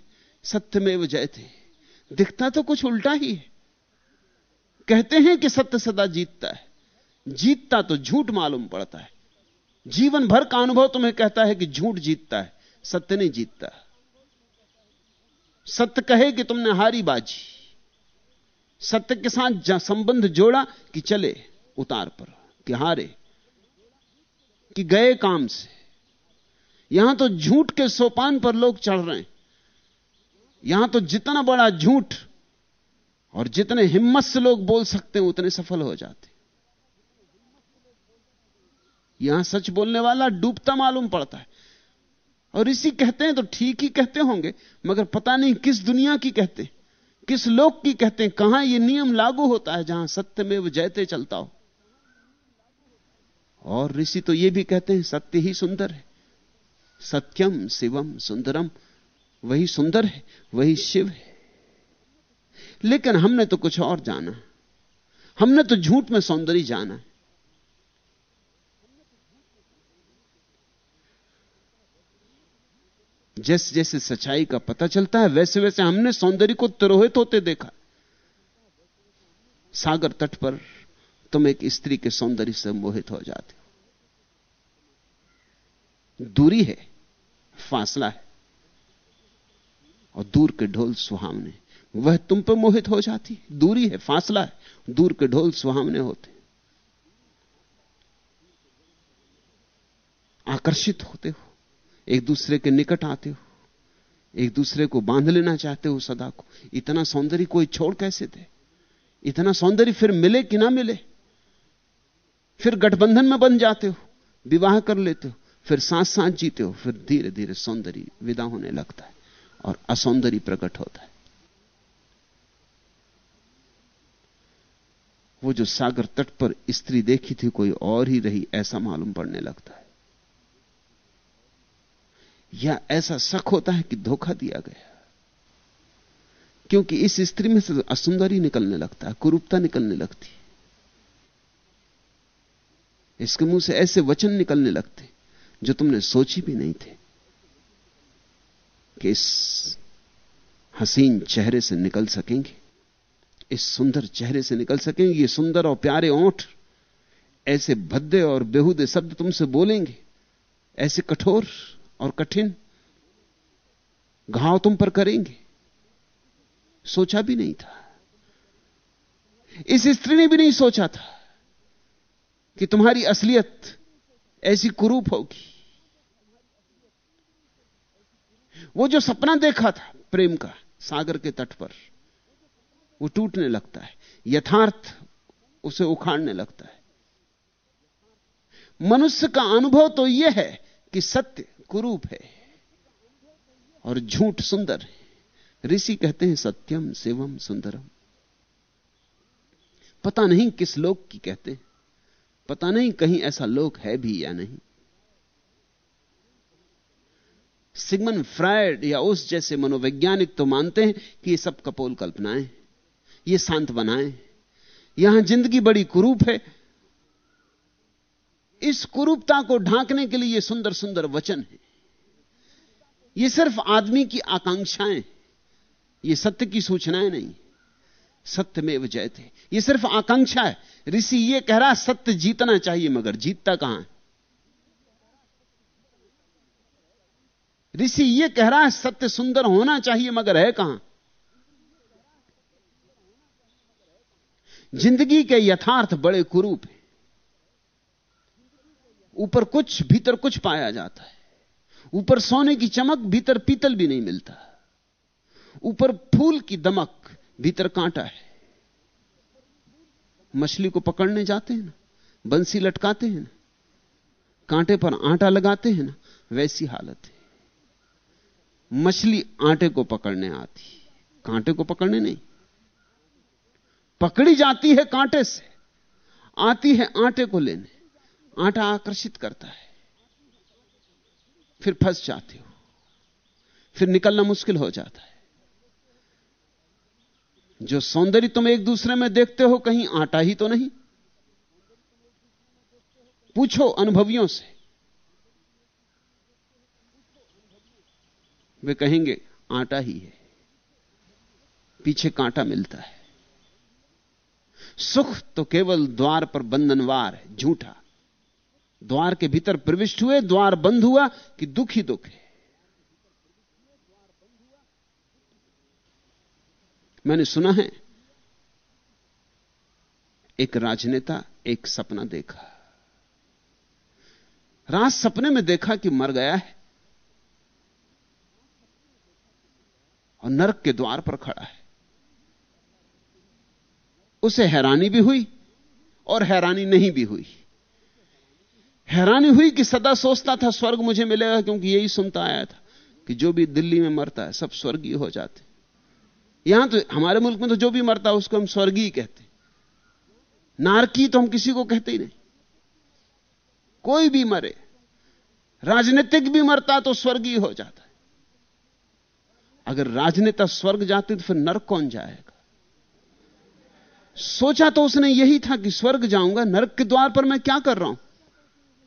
सत्य में जयते दिखता तो कुछ उल्टा ही है। कहते हैं कि सत्य सदा जीतता है। जीतता तो झूठ मालूम पड़ता है। जीवन भर का अनुभव तुम्हें कहता है कि झूठ जीतता है, सत्य नहीं जीतता। सत्य कहे कि तुमने हारी बाजी। सत्य के साथ संबंध जोड़ा कि चले, उतार पर, कि हारे, कि गए काम से। यहाँ तो झूठ के सोपान पर लोग चढ़ रहे हैं। यहाँ तो जितना बड़ा झूठ और जितने हिम्मत से लोग बोल सकते हैं, उतने सफल हो जाते यहाँ सच बोलने वाला डूबता मालूम पड़ता है। और इसी कहते हैं तो ठीक ही कहते होंगे, मगर पता नहीं किस दुनिया की कहते हैं, किस लोक की कहते हैं, कहाँ यह नियम लागू होता है जहाँ सत्य में वो जयते चलता हो। और ऋषि तो यह भी कहते हैं, सत्य ही सुंदर है। सत्यम शिवम सुंदरम। वही सुंदर है, वही शिव है। लेकिन हमने तो कुछ और जाना। हमने तो झूठ में सौंदर्य जाना। है जैसे जैसे सच्चाई का पता चलता है, वैसे वैसे हमने सौंदर्य को तिरोहित होते देखा। सागर तट पर तुम एक स्त्री के सौंदर्य से मोहित हो जाते हो। दूरी है, फासला है। और दूर के ढोल सुहावने, वह तुम पर मोहित हो जाती दूरी है, फासला है, दूर के ढोल सुहावने होते। आकर्षित होते हो, एक दूसरे के निकट आते हो, एक दूसरे को बाँध लेना चाहते हो सदा को। इतना सौंदर्य कोई छोड़ कैसे दे? इतना सौंदर्य फिर मिले कि ना मिले? फिर गठबंधन में बन जाते हो, विवाह कर लेते हो फिर साथ साथ जीते हो, फिर धीरे धीरे सौंदर्य विदा होने लगता है और असौंदर्य प्रकट होता है। वो जो सागर तट पर स्त्री देखी थी, कोई और ही रही, ऐसा मालूम पड़ने लगता है। या ऐसा शक होता है कि धोखा दिया गया क्योंकि इस स्त्री में से असुंदरी निकलने लगता है, कुरूपता निकलने लगती है। इसके मुँह से ऐसे वचन निकलने लगते जो तुमने सोची भी नहीं थे कि इस हसीन चेहरे से निकल सकेंगे, इस सुंदर चेहरे से निकल सकेंगे, ये सुंदर और प्यारे ओंठ, ऐसे भद्दे और बेहुदे शब्द तुमसे बोलेंगे, ऐसे कठोर और कठिन घाव तुम पर करेंगे। सोचा भी नहीं था। इस स्त्री ने भी नहीं सोचा था कि तुम्हारी असलियत ऐसी कुरूप होगी। वो जो सपना देखा था प्रेम का सागर के तट पर, वो टूटने लगता है। यथार्थ उसे उखाड़ने लगता है। मनुष्य का अनुभव तो यह है कि सत्य कुरूप है और झूठ सुंदर है। ऋषि कहते हैं, सत्यम शिवम सुंदरम। पता नहीं किस लोक की कहते हैं। पता नहीं कहीं ऐसा लोक है भी या नहीं। सिगमन फ्रायड या उस जैसे मनोवैज्ञानिक तो मानते हैं कि ये सब कपोल कल्पनाएँ ये शांत बनाएँ। यहाँ ज़िंदगी बड़ी कुरूप है। इस कुरूपता को ढांकने के लिए ये सुंदर सुंदर वचन है। ये सिर्फ़ आदमी की आकांक्षाएँ ये सत्य की सूचनाएँ नहीं। सत्य में जयते ये सिर्फ़ आकांक्षा है। ऋषि ये कह रहा, सत्य जीतना चाहिए, मगर जीतता कहाँ है? ऋषि ये कह रहा है सत्य सुंदर होना चाहिए, मगर है कहाँ? ज़िंदगी के यथार्थ बड़े कुरूप हैं। ऊपर कुछ भीतर कुछ पाया जाता है। ऊपर सोने की चमक भीतर पीतल भी नहीं मिलता। ऊपर फूल की दमक भीतर कांटा है। मछली को पकड़ने जाते हैं ना, बंसी लटकाते हैं ना, कांटे पर आटा लगाते हैं ना, वैसी हालत है। मछली आटे को पकड़ने आती कांटे को पकड़ने नहीं। पकड़ी जाती है कांटे से, आती है आटे को लेने। आटा आकर्षित करता है। फिर फंस जाते हो। फिर निकलना मुश्किल हो जाता है। जो सौंदर्य तुम एक दूसरे में देखते हो, कहीं आटा ही तो नहीं। पूछो अनुभवियों से। वे कहेंगे, आटा ही है। पीछे कांटा मिलता है। सुख तो केवल द्वार पर बंधनवार है, झूठा। द्वार के भीतर प्रविष्ट हुए, द्वार बंद हुआ कि दुख ही दुख है। मैंने सुना है। एक राजनेता एक सपना देखा। राज सपने में देखा कि मर गया है और नरक के द्वार पर खड़ा है। उसे हैरानी भी हुई और हैरानी नहीं भी हुई। हैरानी हुई कि सदा सोचता था स्वर्ग मुझे मिलेगा क्योंकि यही सुनता आया था कि जो भी दिल्ली में मरता है सब स्वर्गीय हो जाते। यहाँ तो हमारे मुल्क में तो जो भी मरता है, उसको हम स्वर्गीय कहते नारकी तो हम किसी को कहते ही नहीं। कोई भी मरे, राजनीतिक भी मरता तो स्वर्गीय हो जाता है। अगर राजनेता स्वर्ग जाते तो फिर नरक कौन जाएगा? सोचा तो उसने यही था कि स्वर्ग जाऊँगा, नरक के द्वार पर मैं क्या कर रहा हूँ?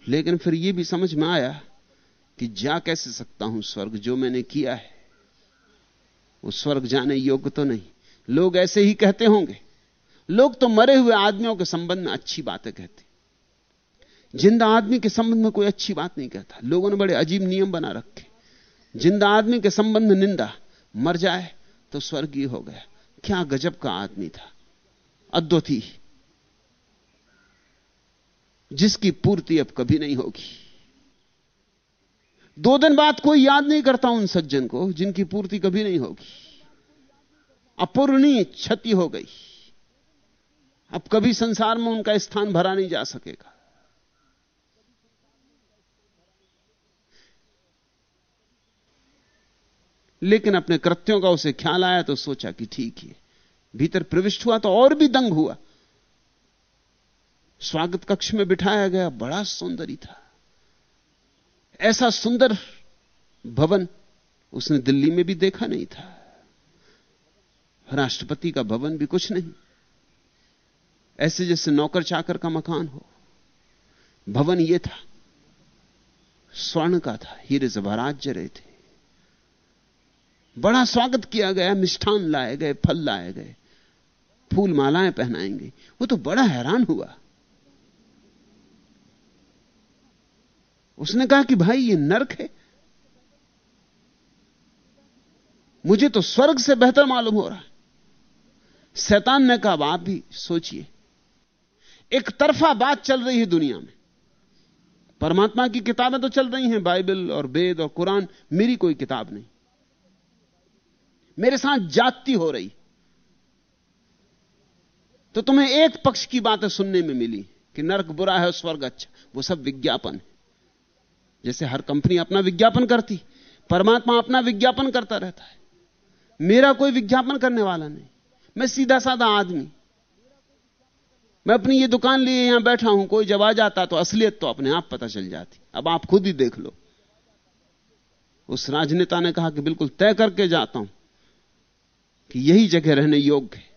लेकिन फिर यह भी समझ में आया कि जा कैसे सकता हूँ स्वर्ग, जो मैंने किया है। वो स्वर्ग जाने योग्य तो नहीं। लोग ऐसे ही कहते होंगे। लोग तो मरे हुए आदमियों के संबंध में अच्छी बातें कहते। ज़िंदा आदमी के संबंध में कोई अच्छी बात नहीं कहता। लोगों ने बड़े अजीब नियम बना रखे। ज़िंदा आदमी के संबंध निंदा, मर जाए तो स्वर्गीय हो गया। क्या गजब का आदमी था। अद्वती जिसकी पूर्ति अब कभी नहीं होगी। दो दिन बाद कोई याद नहीं करता उन सज्जन को, जिनकी पूर्ति कभी नहीं होगी। अपूर्णीय क्षति हो गई। अब कभी संसार में उनका स्थान भरा नहीं जा सकेगा। लेकिन अपने कृत्यों का उसे ख्याल आया तो सोचा कि ठीक है, भीतर प्रविष्ट हुआ तो और भी दंग हुआ। स्वागत कक्ष में बिठाया गया बड़ा सौंदर्य था। ऐसा सुंदर भवन उसने दिल्ली में भी देखा नहीं था। राष्ट्रपति का भवन भी कुछ नहीं। ऐसे जैसे नौकर चाकर का मकान हो। भवन यह था, स्वर्ण का था, हीरे जवारात जरे थे। बड़ा स्वागत किया गया, मिष्ठान लाए गए, फल लाए गए, फूल मालाएँ पहनाएँगे। वो तो बड़ा हैरान हुआ। उसने कहा कि भाई, ये नरक है। मुझे तो स्वर्ग से बेहतर मालूम हो रहा है। शैतान ने कहा आप भी सोचिए। एक तरफा बात चल रही है दुनिया में। परमात्मा की किताबें तो चल रही हैं, बाइबल और वेद और कुरान। मेरी कोई किताब नहीं। मेरे साथ जाति हो रही। तो तुम्हें एक पक्ष की बातें सुनने में मिली कि नरक बुरा है स्वर्ग अच्छा। वो सब विज्ञापन है। जैसे हर कंपनी अपना विज्ञापन करती, परमात्मा अपना विज्ञापन करता रहता है। मेरा कोई विज्ञापन करने वाला नहीं। मैं सीधा साधा आदमी। मैं अपनी ये दुकान लिए यहाँ बैठा हूँ, कोई जब आ जाता तो असलियत तो अपने आप पता चल जाती। अब आप खुद ही देख लो। उस राजनेता ने कहा कि बिल्कुल तय करके जाता हूँ कि यही जगह रहने योग्य है।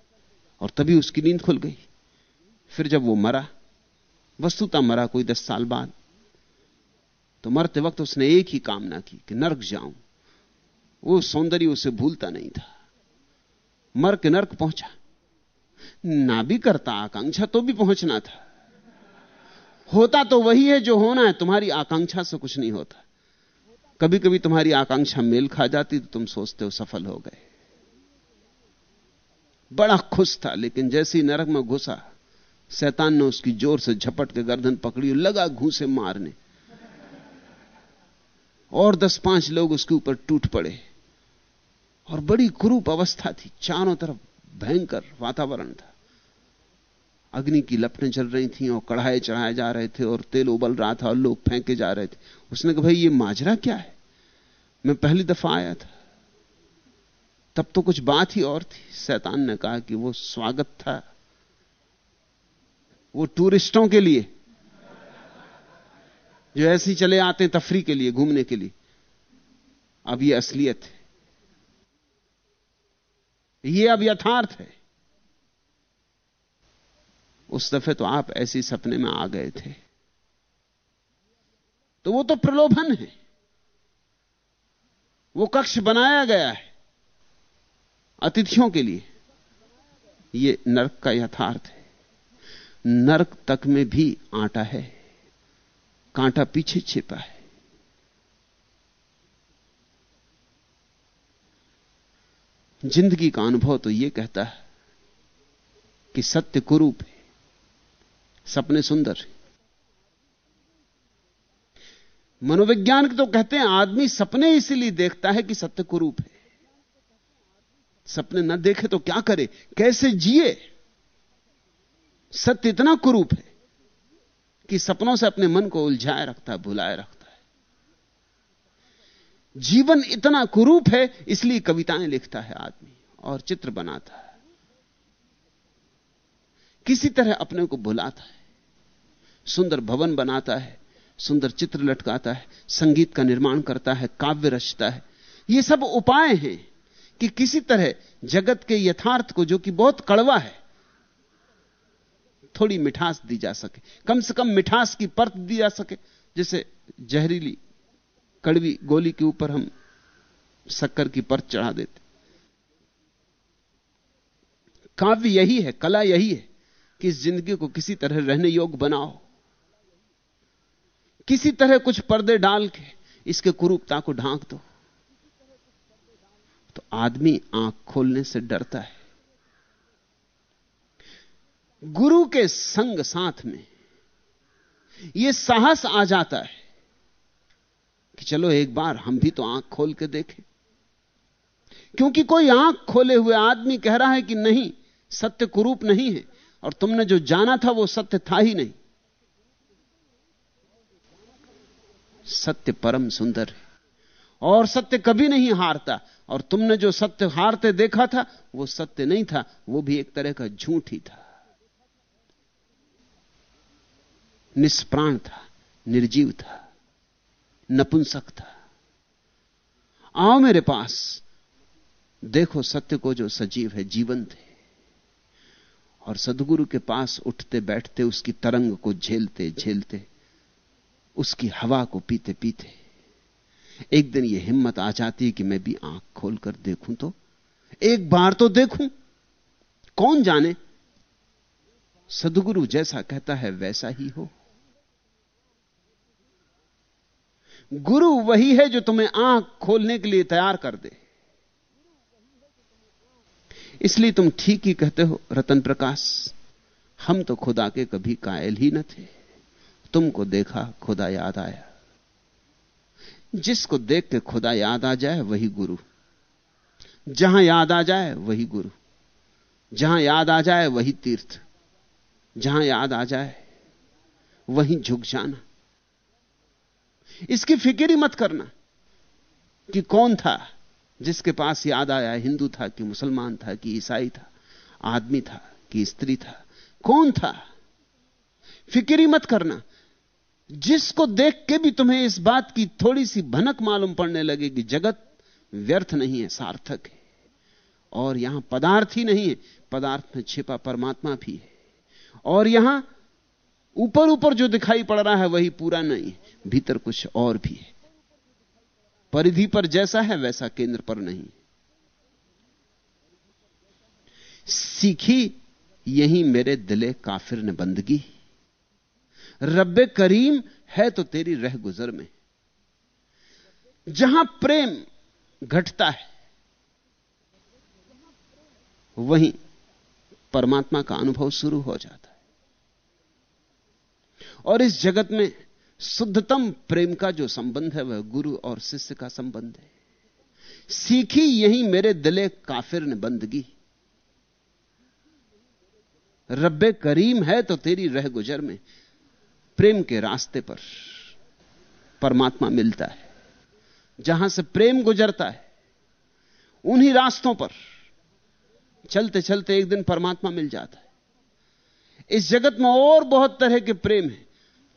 और तभी उसकी नींद खुल गई। फिर जब वो मरा, वस्तुता मरा कोई दस साल बाद। तो मरते वक्त उसने एक ही कामना की कि नर्क जाऊँ। वो सौंदर्य उसे भूलता नहीं था। मर के नर्क पहुँचा। ना भी करता आकांक्षा तो भी पहुँचना था। होता तो वही है जो होना है, तुम्हारी आकांक्षा से कुछ नहीं होता। कभी कभी तुम्हारी आकांक्षा मेल खा जाती तो तुम सोचते हो सफल हो गए। बड़ा खुश था, लेकिन जैसे ही नरक में घुसा, शैतान ने उसकी ज़ोर से झपट के गर्दन पकड़ी लगा घूसे मारने। और दस पाँच लोग उसके ऊपर टूट पड़े। और बड़ी कुरूप अवस्था थी। चारों तरफ़ भयंकर वातावरण था। अग्नि की लपटें चल रही थी और कढ़ाए चढ़ाए जा रहे थे और तेल उबल रहा था और लोग फेंके जा रहे थे। उसने कहा, भाई, ये माजरा क्या है? मैं पहली दफ़ा आया था। तब तो कुछ बात ही और थी। शैतान ने कहा कि वो स्वागत था। वो टूरिस्टों के लिए। जो ऐसे ही चले आते हैं तफरी के लिए, घूमने के लिए। अब ये असलियत है। ये अब यथार्थ है। उस दफे तो आप ऐसे सपने में आ गए थे। तो वो तो प्रलोभन है। वो कक्ष बनाया गया है अतिथियों के लिए। ये नरक का यथार्थ है। नरक तक में भी आटा है। कांटा पीछे छिपा है। ज़िंदगी का अनुभव तो यह कहता है कि सत्य कुरूप है, सपने सुंदर है। मनोवैज्ञानिक तो कहते हैं आदमी सपने इसलिए देखता है कि सत्य कुरूप है। सपने न देखे तो क्या करे, कैसे जिए? सत्य इतना कुरूप है। कि सपनों से अपने मन को उलझाए रखता है, भुलाए रखता है। जीवन इतना कुरूप है, इसलिए कविताएँ लिखता है आदमी और चित्र बनाता है। किसी तरह अपने को भुलाता है। सुंदर भवन बनाता है, सुंदर चित्र लटकाता है, संगीत का निर्माण करता है, काव्य रचता है। ये सब उपाय हैं कि किसी तरह जगत के यथार्थ को, जो कि बहुत कड़वा है थोड़ी मिठास दी जा सके। कम से कम मिठास की परत दी जा सके। जैसे जहरीली कड़वी गोली के ऊपर हम शक्कर की परत चढ़ा देते। काव्य यही है, कला यही है कि इस ज़िंदगी को किसी तरह रहने योग्य बनाओ। किसी तरह कुछ पर्दे डाल के इसके कुरूपता को ढांक दो। तो आदमी आँख खोलने से डरता है। गुरु के संग साथ में यह साहस आ जाता है कि चलो एक बार हम भी तो आँख खोल के देखें। क्योंकि कोई आँख खोले हुए आदमी कह रहा है कि नहीं, सत्य कुरूप नहीं है, और तुमने जो जाना था वो सत्य था ही नहीं। सत्य परम सुंदर है, और सत्य कभी नहीं हारता, और तुमने जो सत्य हारते देखा था, वो सत्य नहीं था, वो भी एक तरह का झूठ ही था। निष्प्राण था, निर्जीव था, नपुंसक था। आओ मेरे पास, देखो सत्य को जो सजीव है, जीवंत है। और सदगुरु के पास उठते बैठते उसकी तरंग को झेलते झेलते, उसकी हवा को पीते पीते, एक दिन यह हिम्मत आ जाती है कि मैं भी आँख खोलकर देखूँ तो एक बार तो देखूँ, कौन जाने? सदगुरु जैसा कहता है, वैसा ही हो। गुरु वही है जो तुम्हें आँख खोलने के लिए तैयार कर दे। इसलिए तुम ठीक ही कहते हो, रतन प्रकाश, हम तो खुदा के कभी कायल ही न थे। तुमको देखा, खुदा याद आया। जिसको देख के खुदा याद आ जाए, वही गुरु। जहाँ याद आ जाए, वही गुरु। जहाँ याद आ जाए, वही तीर्थ। जहाँ याद आ जाए, वहीं झुक जाना। इसकी फ़िक्र ही मत करना कि कौन था जिसके पास याद आया, हिंदू था कि मुसलमान था कि ईसाई था, आदमी था कि स्त्री था। कौन था? फ़िक्र ही मत करना। जिसको देख के भी तुम्हें इस बात की थोड़ी सी भनक मालूम पड़ने लगे कि जगत व्यर्थ नहीं है, सार्थक है। और यहाँ पदार्थ ही नहीं है, पदार्थ में छिपा परमात्मा भी है। और यहाँ ऊपर ऊपर जो दिखाई पड़ रहा है, वही पूरा नहीं है। भीतर कुछ और भी है। परिधि पर जैसा है, वैसा केंद्र पर नहीं। सीखी, यही मेरे दिले काफिर ने बंदगी। रब्बे करीम है तो तेरी रह गुजर में। जहाँ प्रेम घटता है, वहीं परमात्मा का अनुभव शुरू हो जाता है। और इस जगत में शुद्धतम प्रेम का जो संबंध है वह गुरु और शिष्य का संबंध है। सीखी यही मेरे दिले काफिर ने बंदगी। रब्बे करीम है तो तेरी रह गुजर में। प्रेम के रास्ते पर परमात्मा मिलता है। जहाँ से प्रेम गुजरता है, उन्हीं रास्तों पर चलते चलते एक दिन परमात्मा मिल जाता है। इस जगत में और बहुत तरह के प्रेम हैं।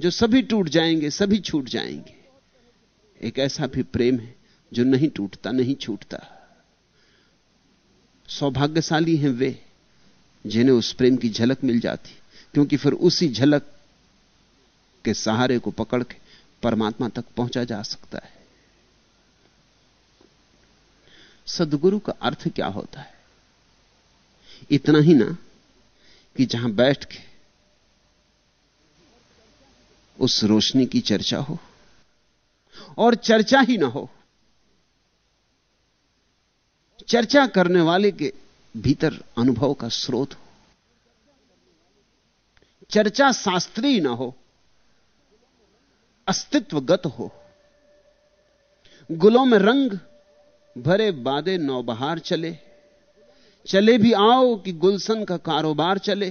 जो सभी टूट जाएँगे, सभी छूट जाएँगे। एक ऐसा भी प्रेम है जो नहीं टूटता, नहीं छूटता। सौभाग्यशाली हैं वे, जिन्हें उस प्रेम की झलक मिल जाती। क्योंकि फिर उसी झलक के सहारे को पकड़ के परमात्मा तक पहुँचा जा सकता है। सदगुरु का अर्थ क्या होता है? इतना ही ना कि जहाँ बैठ के उस रोशनी की चर्चा हो और चर्चा ही ना हो। चर्चा करने वाले के भीतर अनुभव का स्रोत हो। चर्चा शास्त्रीय ना हो, अस्तित्वगत हो। गुलों में रंग भरे बादे नौबहार चले। चले भी आओ कि गुलशन का कारोबार चले।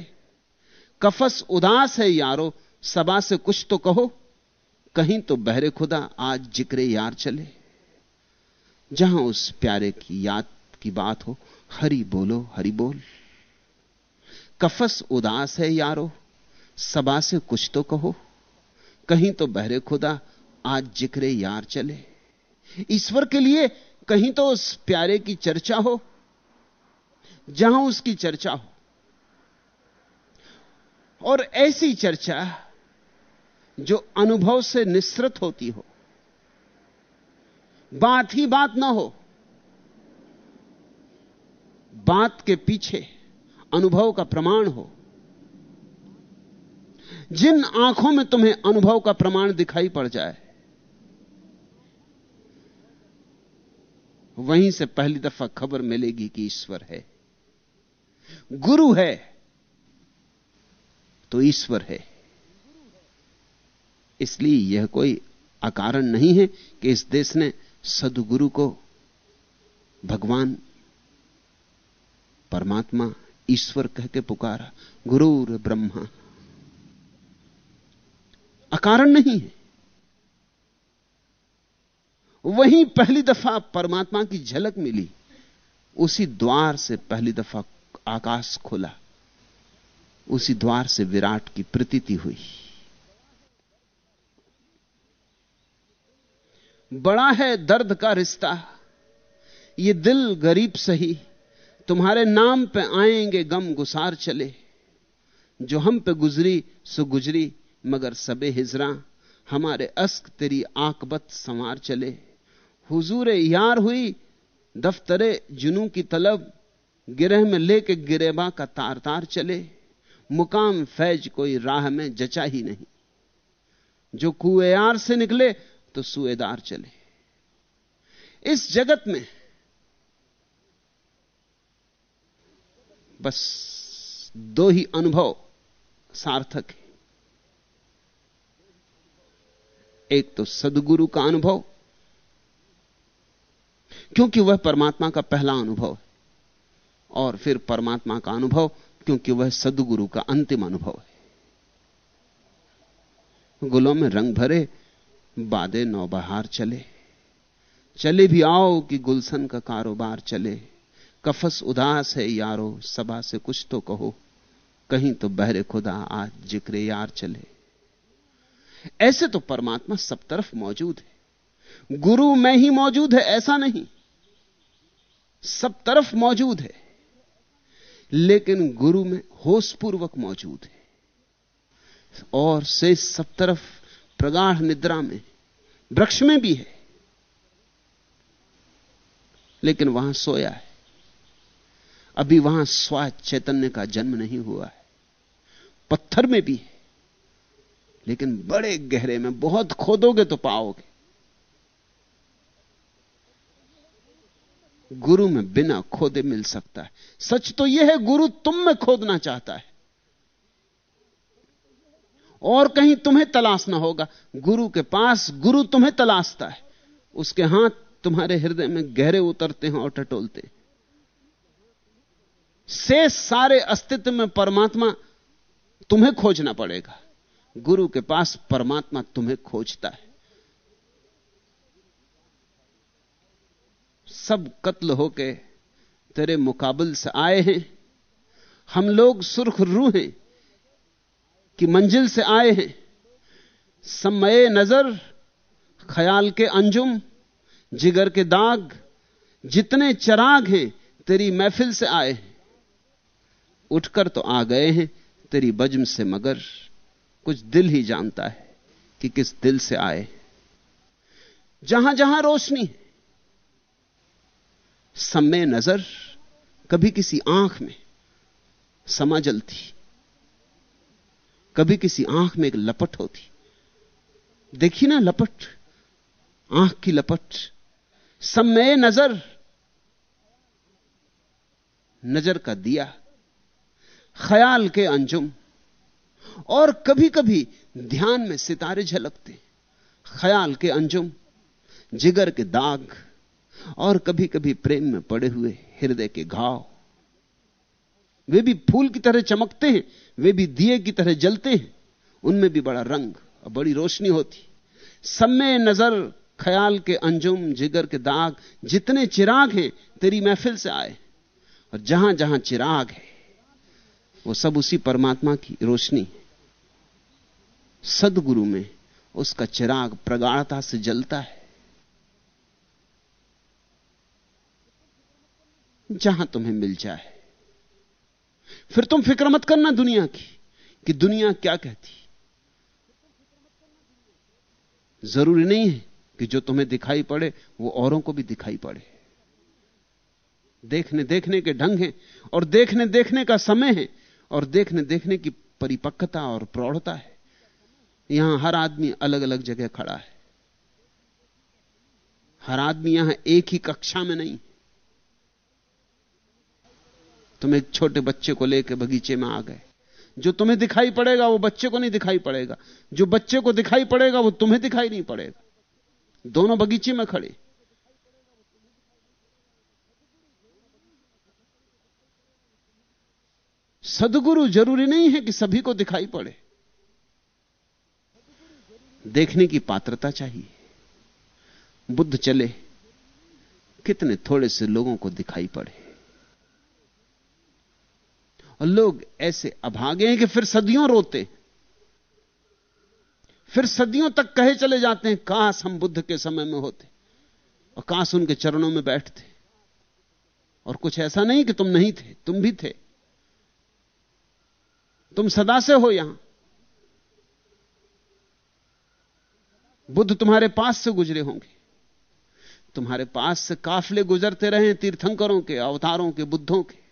कफस उदास है यारो सबा से कुछ तो कहो, कहीं तो बहरे खुदा आज जिक्रे यार चले। जहाँ उस प्यारे की याद की बात हो, हरी बोलो, हरी बोल। कफस उदास है यारो सबा से कुछ तो कहो, कहीं तो बहरे खुदा आज जिक्रे यार चले। ईश्वर के लिए कहीं तो उस प्यारे की चर्चा हो, जहाँ उसकी चर्चा हो। और ऐसी चर्चा जो अनुभव से निसृत होती हो। बात ही बात ना हो। बात के पीछे अनुभव का प्रमाण हो। जिन आँखों में तुम्हें अनुभव का प्रमाण दिखाई पड़ जाए, वहीं से पहली दफ़ा खबर मिलेगी कि ईश्वर है। गुरु है तो ईश्वर है। इसलिए यह कोई अकारण नहीं है कि इस देश ने सदगुरु को भगवान, परमात्मा, ईश्वर कह के पुकारा। गुरुर ब्रह्मा। अकारण नहीं है। वहीं पहली दफ़ा परमात्मा की झलक मिली। उसी द्वार से पहली दफ़ा आकाश खुला। उसी द्वार से विराट की प्रतीति हुई। बड़ा है दर्द का रिश्ता। ये दिल गरीब सही, तुम्हारे नाम पे आएँगे गम गुसार चले। जो हम पे गुजरी, सो गुजरी, मगर सबे हिजरा। हमारे अस्क तेरी आकबत संवार चले। हुजूर यार हुई, दफ्तरे जुनू की तलब, गिरह में लेके गिरेबा का तार तार चले। मुकाम फैज कोई राह में जचा ही नहीं। जो कुएयार से निकले तो सुएदार चले। इस जगत में बस दो ही अनुभव सार्थक है। एक तो सदगुरु का अनुभव, क्योंकि वह परमात्मा का पहला अनुभव है, और फिर परमात्मा का अनुभव, क्योंकि वह सदगुरु का अंतिम अनुभव है। गुलों में रंग भरे बादे नौबहार चले। चले भी आओ कि गुलशन का कारोबार चले। कफस उदास है यारो सभा से कुछ तो कहो। कहीं तो बहरे खुदा आज ज़िक्र यार चले। ऐसे तो परमात्मा सब तरफ़ मौजूद है। गुरु में ही मौजूद है, ऐसा नहीं। सब तरफ़ मौजूद है। लेकिन गुरु में होशपूर्वक मौजूद है। और से सब तरफ़ प्रगाढ़ निद्रा में, वृक्ष में भी है, लेकिन वहाँ सोया है। अभी वहाँ स्वा चैतन्य का जन्म नहीं हुआ है। पत्थर में भी है, लेकिन बड़े गहरे में, बहुत खोदोगे तो पाओगे। गुरु में बिना खोदे मिल सकता है। सच तो यह है, गुरु तुम में खोदना चाहता है। और कहीं तुम्हें तलाश ना होगा। गुरु के पास गुरु तुम्हें तलाशता है। उसके हाथ तुम्हारे हृदय में गहरे उतरते हैं और टटोलते हैं। से सारे अस्तित्व में परमात्मा तुम्हें खोजना पड़ेगा। गुरु के पास परमात्मा तुम्हें खोजता है। सब कत्ल होके तेरे मुकाबल से आए हैं। हम लोग सुर्ख रू हैं। कि मंजिल से आए हैं। समय नज़र, ख्याल के अंजुम, जिगर के दाग, जितने चराग हैं, तेरी महफिल से आए हैं। उठकर तो आ गए हैं, तेरी बजम से मगर। कुछ दिल ही जानता है कि किस दिल से आए जहाँ जहाँ रोशनी समय नज़र, कभी किसी आँख में समा जलती। कभी किसी आँख में एक लपट होती। देखी ना लपट? आँख की लपट। समय नज़र। नज़र का दिया। ख्याल के अंजुम। और कभी कभी ध्यान में सितारे झलकते। ख्याल के अंजुम। जिगर के दाग। और कभी कभी प्रेम में पड़े हुए हृदय के घाव। वे भी फूल की तरह चमकते हैं, वे भी दिए की तरह जलते हैं। उनमें भी बड़ा रंग और बड़ी रोशनी होती। समय नज़र ख्याल के अंजुम, जिगर के दाग, जितने चिराग हैं, तेरी महफिल से आए। और जहाँ जहाँ चिराग है, वो सब उसी परमात्मा की रोशनी है। सदगुरु में उसका चिराग प्रगाढ़ता से जलता है। जहाँ तुम्हें मिल जाए। फिर तुम फ़िक्र मत करना दुनिया की, कि दुनिया क्या कहती। ज़रूरी नहीं है कि जो तुम्हें दिखाई पड़े, वो औरों को भी दिखाई पड़े। देखने देखने के ढंग हैं, और देखने देखने का समय है, और देखने देखने की परिपक्वता और प्रौढ़ता है। यहाँ हर आदमी अलग अलग जगह खड़ा है। हर आदमी यहाँ एक ही कक्षा में नहीं तुम एक छोटे बच्चे को लेकर बगीचे में आ गए। जो तुम्हें दिखाई पड़ेगा, वो बच्चे को नहीं दिखाई पड़ेगा। जो बच्चे को दिखाई पड़ेगा, वो तुम्हें दिखाई नहीं पड़ेगा। दोनों बगीचे में खड़े। सदगुरु ज़रूरी नहीं है कि सभी को दिखाई पड़े। देखने की पात्रता चाहिए। बुद्ध चले, कितने थोड़े से लोगों को दिखाई पड़े। लोग ऐसे अभागे हैं कि फिर सदियों रोते फिर सदियों तक कहे चले जाते हैं काश हम बुद्ध के समय में होते और काश उनके चरणों में बैठते और कुछ ऐसा नहीं कि तुम नहीं थे, तुम भी थे। तुम सदा से हो यहाँ। बुद्ध तुम्हारे पास से गुजरे होंगे। तुम्हारे पास से काफले गुजरते रहे तीर्थंकरों के, अवतारों के, बुद्धों के।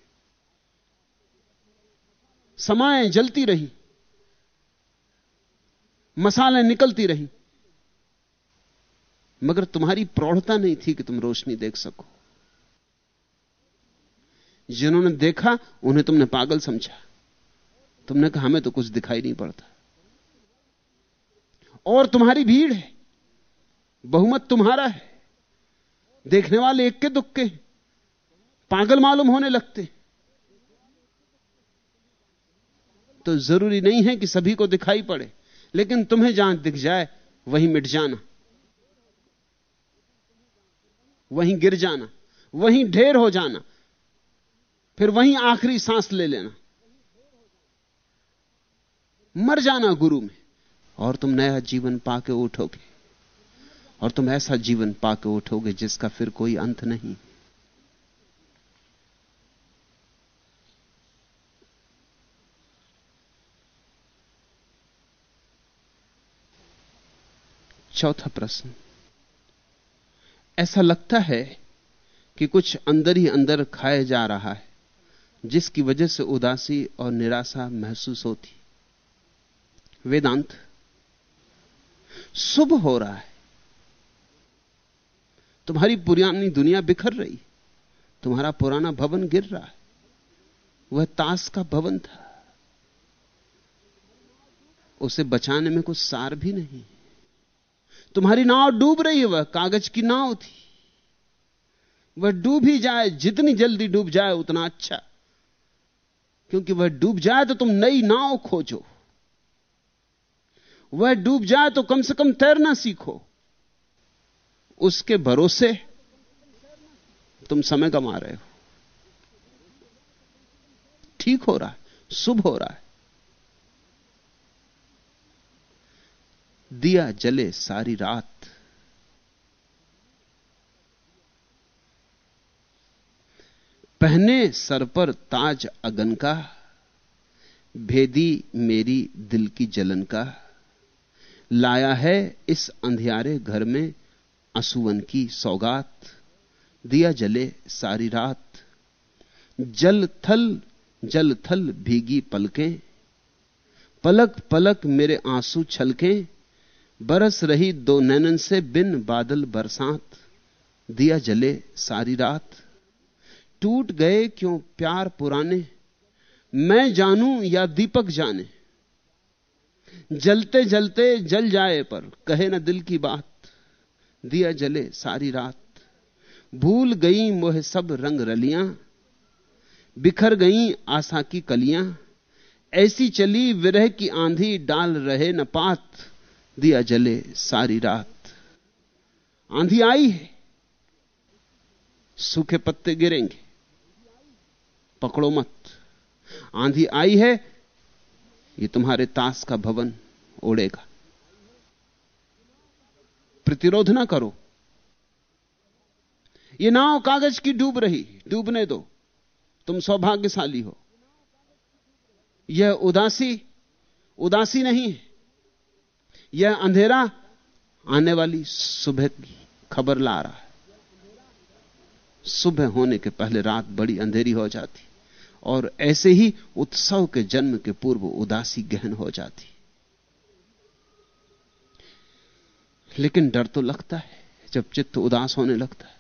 समाएँ जलती रही, मसाले निकलती रही। मगर तुम्हारी प्रौढ़ता नहीं थी कि तुम रोशनी देख सको। जिन्होंने देखा, उन्हें तुमने पागल समझा। तुमने कहा, हमें तो कुछ दिखाई नहीं पड़ता। और तुम्हारी भीड़ है। बहुमत तुम्हारा है। देखने वाले एक के दुख के पागल मालूम होने लगते तो ज़रूरी नहीं है कि सभी को दिखाई पड़े, लेकिन तुम्हें जहाँ दिख जाए, वहीं मिट जाना। वहीं गिर जाना, वहीं ढेर हो जाना, फिर वहीं आखिरी सांस ले लेना। मर जाना गुरु में, और तुम नया जीवन पाके उठोगे, और तुम ऐसा जीवन पाके उठोगे जिसका फिर कोई अंत नहीं। चौथा प्रश्न। ऐसा लगता है कि कुछ अंदर ही अंदर खाए जा रहा है, जिसकी वजह से उदासी और निराशा महसूस होती। वेदांत शुभ हो रहा है। तुम्हारी पुरानी दुनिया बिखर रही। तुम्हारा पुराना भवन गिर रहा है। वह ताश का भवन था। उसे बचाने में कुछ सार भी नहीं। तुम्हारी नाव डूब रही है, वह कागज़ की नाव थी। वह डूब ही जाए, जितनी जल्दी डूब जाए, उतना अच्छा। क्योंकि वह डूब जाए तो तुम नई नाव खोजो। वह डूब जाए तो कम से कम तैरना सीखो। उसके भरोसे तुम समय कमा रहे हो। ठीक हो रहा है, शुभ हो रहा है। दिया जले सारी रात। पहने सर पर ताज अगन का, भेदी मेरी दिल की जलन का। लाया है इस अंधियारे घर में असुवन की सौगात। दिया जले सारी रात। जल थल जल थल भीगी पलकें। पलक पलक मेरे आँसू छलके। बरस रही दो नैनन से बिन बादल बरसात, दिया जले सारी रात। टूट गए क्यों प्यार पुराने, मैं जानूं या दीपक जाने। जलते जलते जल जाए पर कहे ना दिल की बात, दिया जले सारी रात। भूल गई मोह सब रंग रलियाँ, बिखर गई आशा की कलियाँ। ऐसी चली विरह की आंधी, डाल रहे न पात। दिया जले सारी रात। आंधी आई है, सूखे पत्ते गिरेंगे। पकड़ो मत। आंधी आई है, ये तुम्हारे ताश का भवन ओढ़ेगा। प्रतिरोध ना करो। ये नाव कागज़ की डूब रही डूबने दो। तुम सौभाग्यशाली हो। यह उदासी उदासी नहीं है। यह अंधेरा आने वाली सुबह की खबर ला रहा है। सुबह होने के पहले रात बड़ी अंधेरी हो जाती और ऐसे ही उत्सव के जन्म के पूर्व उदासी गहन हो जाती। लेकिन डर तो लगता है, जब चित्त उदास होने लगता है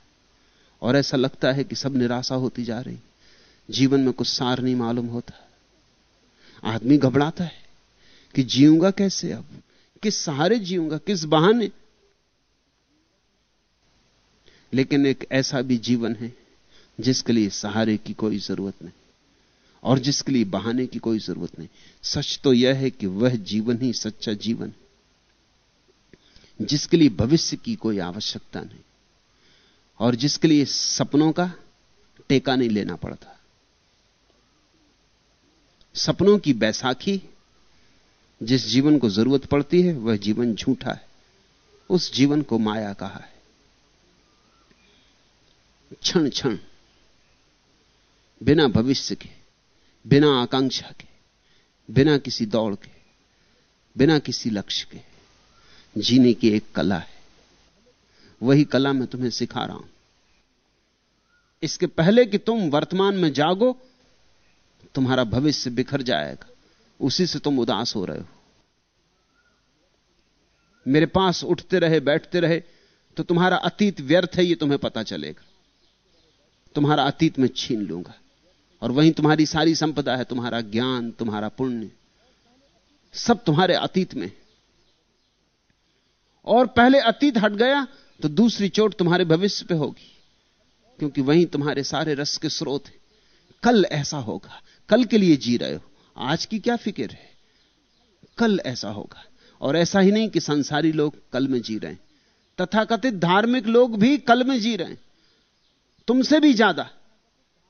और ऐसा लगता है कि सब निराशा होती जा रही। जीवन में कुछ सार नहीं मालूम होता। आदमी घबराता है कि जीऊँगा कैसे अब? किस सहारे जीऊँगा, किस बहाने? लेकिन एक ऐसा भी जीवन है, जिसके लिए सहारे की कोई ज़रूरत नहीं और जिसके लिए बहाने की कोई ज़रूरत नहीं। सच तो यह है कि वह जीवन ही सच्चा जीवन जिसके लिए भविष्य की कोई आवश्यकता नहीं और जिसके लिए सपनों का टेका नहीं लेना पड़ता। सपनों की बैसाखी जिस जीवन को ज़रूरत पड़ती है, वह जीवन झूठा है। उस जीवन को माया कहा है। क्षण क्षण बिना भविष्य के, बिना आकांक्षा के, बिना किसी दौड़ के, बिना किसी लक्ष्य के, जीने की एक कला है। वही कला मैं तुम्हें सिखा रहा हूँ। इसके पहले कि तुम वर्तमान में जागो, तुम्हारा भविष्य बिखर जाएगा। उसी से तुम उदास हो रहे हो। मेरे पास उठते रहे, बैठते रहे तो तुम्हारा अतीत व्यर्थ है, ये तुम्हें पता चलेगा। तुम्हारा अतीत में छीन लूँगा, और वहीं तुम्हारी सारी संपदा है, तुम्हारा ज्ञान, तुम्हारा पुण्य, सब तुम्हारे अतीत में और पहले अतीत हट गया तो दूसरी चोट तुम्हारे भविष्य पे होगी, क्योंकि वहीं तुम्हारे सारे रस के स्रोत हैं। कल ऐसा होगा, कल के लिए जी रहे हो, आज की क्या फ़िक्र है? कल ऐसा होगा। और ऐसा ही नहीं कि संसारी लोग कल में जी रहे हैं। तथाकथित धार्मिक लोग भी कल में जी रहे हैं। तुमसे भी ज़्यादा।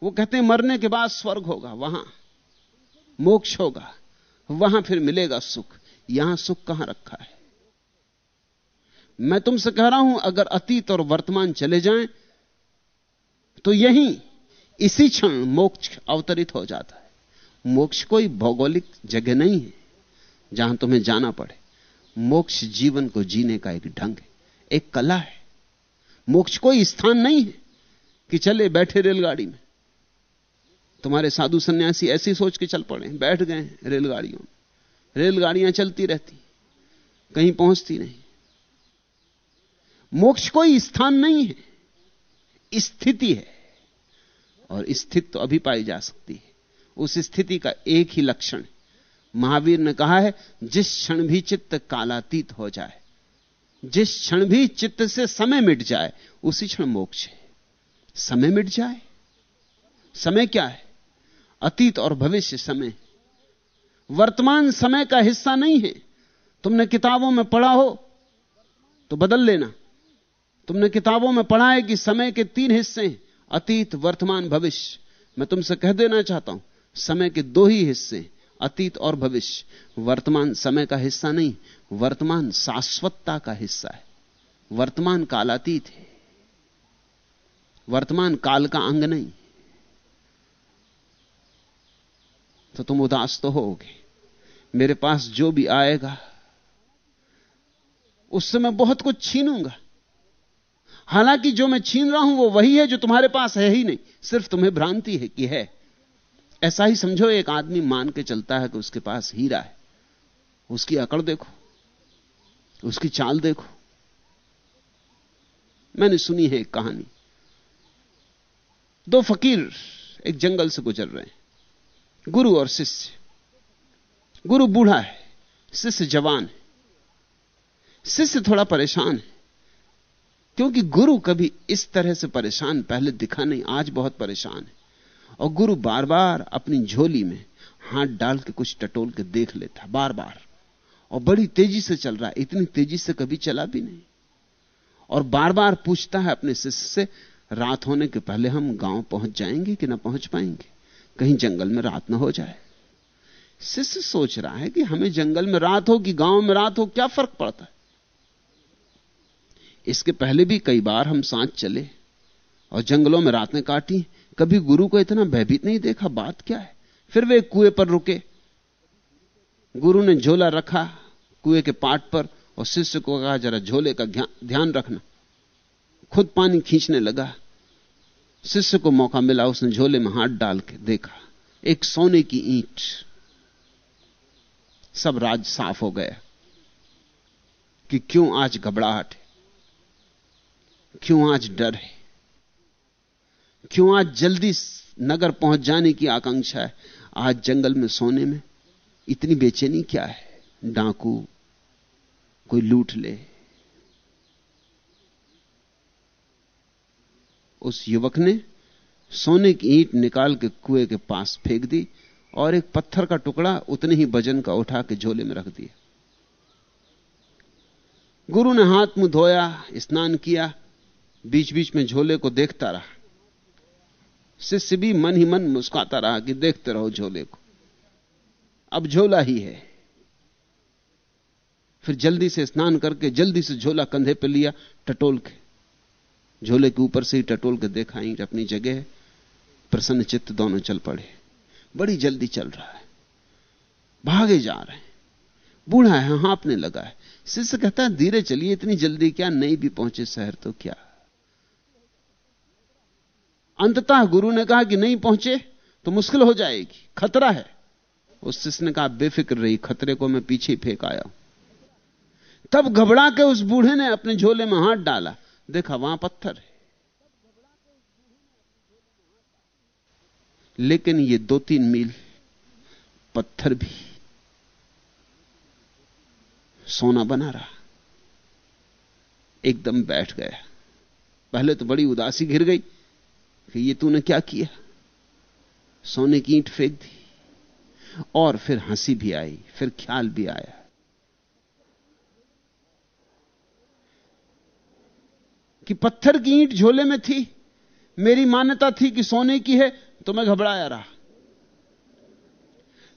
वो कहते हैं, मरने के बाद स्वर्ग होगा, वहाँ। मोक्ष होगा, वहाँ फिर मिलेगा सुख। यहाँ सुख कहाँ रखा है? मैं तुमसे कह रहा हूँ, अगर अतीत और वर्तमान चले जाएँ तो यही, इसी क्षण मोक्ष अवतरित हो जाता है। मोक्ष कोई भौगोलिक जगह नहीं है, जहाँ तुम्हें जाना पड़े। मोक्ष जीवन को जीने का एक ढंग है, एक कला है। मोक्ष कोई स्थान नहीं है कि चले बैठे रेलगाड़ी में। तुम्हारे साधु सन्यासी ऐसी सोच के चल पड़े बैठ गए रेलगाड़ियों में। रेलगाड़ियाँ चलती रहती, कहीं पहुँचती नहीं। मोक्ष कोई स्थान नहीं है, स्थिति है, और स्थित तो अभी पाई जा सकती है। उस स्थिति का एक ही लक्षण महावीर ने कहा है, जिस क्षण भी चित्त कालातीत हो जाए, जिस क्षण भी चित्त से समय मिट जाए, उसी क्षण मोक्ष है। समय मिट जाए। समय क्या है? अतीत और भविष्य समय वर्तमान समय का हिस्सा नहीं है। तुमने किताबों में पढ़ा हो तो बदल लेना। तुमने किताबों में पढ़ा है कि समय के तीन हिस्से हैं, अतीत, वर्तमान, भविष्य। मैं तुमसे कह देना चाहता हूँ, समय के दो ही हिस्से अतीत और भविष्य। वर्तमान समय का हिस्सा नहीं, वर्तमान शाश्वतता का हिस्सा है। वर्तमान कालातीत है। वर्तमान काल का अंग नहीं। तो तुम उदास तो होगे। मेरे पास जो भी आएगा, उससे मैं बहुत कुछ छीनूँगा। हालाँकि जो मैं छीन रहा हूँ, वो वही है जो तुम्हारे पास है ही नहीं। सिर्फ़ तुम्हें भ्रांति है कि है। ऐसा ही समझो, एक आदमी मान के चलता है कि उसके पास हीरा है। उसकी अकड़ देखो, उसकी चाल देखो। मैंने सुनी है एक कहानी। दो फकीर एक जंगल से गुजर रहे हैं। गुरु और शिष्य। गुरु बूढ़ा है, शिष्य जवान है। शिष्य थोड़ा परेशान है, क्योंकि गुरु कभी इस तरह से परेशान पहले दिखा नहीं, आज बहुत परेशान है। और गुरु बार बार अपनी झोली में हाथ डाल के कुछ टटोल के देख लेता बार बार और बड़ी तेज़ी से चल रहा है इतनी तेज़ी से कभी चला भी नहीं। और बार बार पूछता है अपने शिष्य से, रात होने के पहले हम गाँव पहुँच जाएँगे कि ना पहुँच पाएँगे? कहीं जंगल में रात ना हो जाए। शिष्य सोच रहा है कि हमें जंगल में रात हो कि गाँव में रात हो, क्या फ़र्क पड़ता है? इसके पहले भी कई बार हम साथ चले और जंगलों में रातें काटी कभी गुरु को इतना भयभीत नहीं देखा? बात क्या है? फिर वे कुएँ पर रुके। गुरु ने झोला रखा कुएँ के पाट पर और शिष्य को कहा, जरा झोले का ध्यान रखना। खुद पानी खींचने लगा। शिष्य को मौका मिला, उसने झोले में हाथ डाल के देखा। एक सोने की ईंट। सब राज साफ़ हो गया कि क्यों आज घबराहट है? क्यों आज डर है? क्यों आज जल्दी नगर पहुँच जाने की आकांक्षा है? आज जंगल में सोने में इतनी बेचैनी क्या है? डाकू कोई लूट ले। उस युवक ने सोने की ईंट निकाल के कुएँ के पास फेंक दी और एक पत्थर का टुकड़ा उतने ही वज़न का उठा के झोले में रख दिया। गुरु ने हाथ मुँह धोया, स्नान किया बीच बीच में झोले को देखता रहा। शिष्य भी मन ही मन मुस्काता रहा कि देखते रहो झोले को। अब झोला ही है। फिर जल्दी से स्नान करके जल्दी से झोला कंधे पे लिया, टटोल के। झोले के ऊपर से ही टटोल के देखा अपनी जगह प्रसन्न चित्त दोनों चल पड़े। बड़ी जल्दी चल रहा है। भागे जा रहे हैं। बूढ़ा है हाँपने लगा है। शिष्य कहता है, धीरे चलिए, इतनी जल्दी क्या? नहीं भी पहुँचे शहर तो क्या? अंततः गुरु ने कहा कि नहीं पहुँचे तो मुश्किल हो जाएगी, खतरा है। उस शिष्य ने कहा बेफिक्र रही, खतरे को मैं पीछे फेंक आया तब घबरा के उस बूढ़े ने अपने झोले में हाथ डाला। देखा, वहाँ पत्थर है। लेकिन ये दो तीन मील पत्थर भी सोना बना रहा। एकदम बैठ गया। पहले तो बड़ी उदासी घिर गई। कि ये तूने क्या किया? सोने की ईंट फेंक दी। और फिर हँसी भी आई, फिर ख्याल भी आया। कि पत्थर की ईंट झोले में थी, मेरी मान्यता थी कि सोने की है तो मैं घबराया रहा।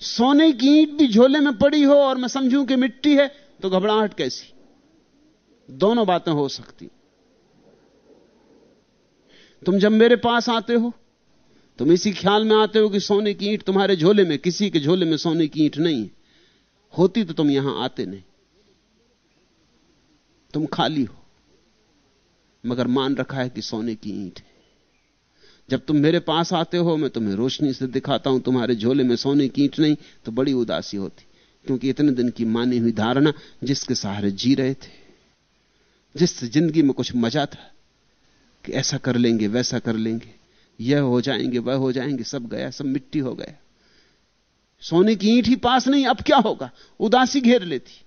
सोने की ईंट भी झोले में पड़ी हो और मैं समझूं कि मिट्टी है तो घबराहट कैसी? दोनों बातें हो सकती। तुम जब मेरे पास आते हो, तुम इसी ख्याल में आते हो कि सोने की ईंट तुम्हारे झोले में, किसी के झोले में सोने की ईंट नहीं होती तो तुम यहाँ आते नहीं। तुम खाली हो, मगर मान रखा है कि सोने की ईंट है। जब तुम मेरे पास आते हो, मैं तुम्हें रोशनी से दिखाता हूँ, तुम्हारे झोले में सोने की ईंट नहीं तो बड़ी उदासी होती, क्योंकि इतने दिन की मानी हुई धारणा जिसके सहारे जी रहे थे, जिससे ज़िंदगी में कुछ मज़ा था कि ऐसा कर लेंगे, वैसा कर लेंगे। यह हो जाएँगे, वह हो जाएँगे, सब गया, सब मिट्टी हो गया। सोने की ईंट ही पास नहीं, अब क्या होगा? उदासी घेर लेती।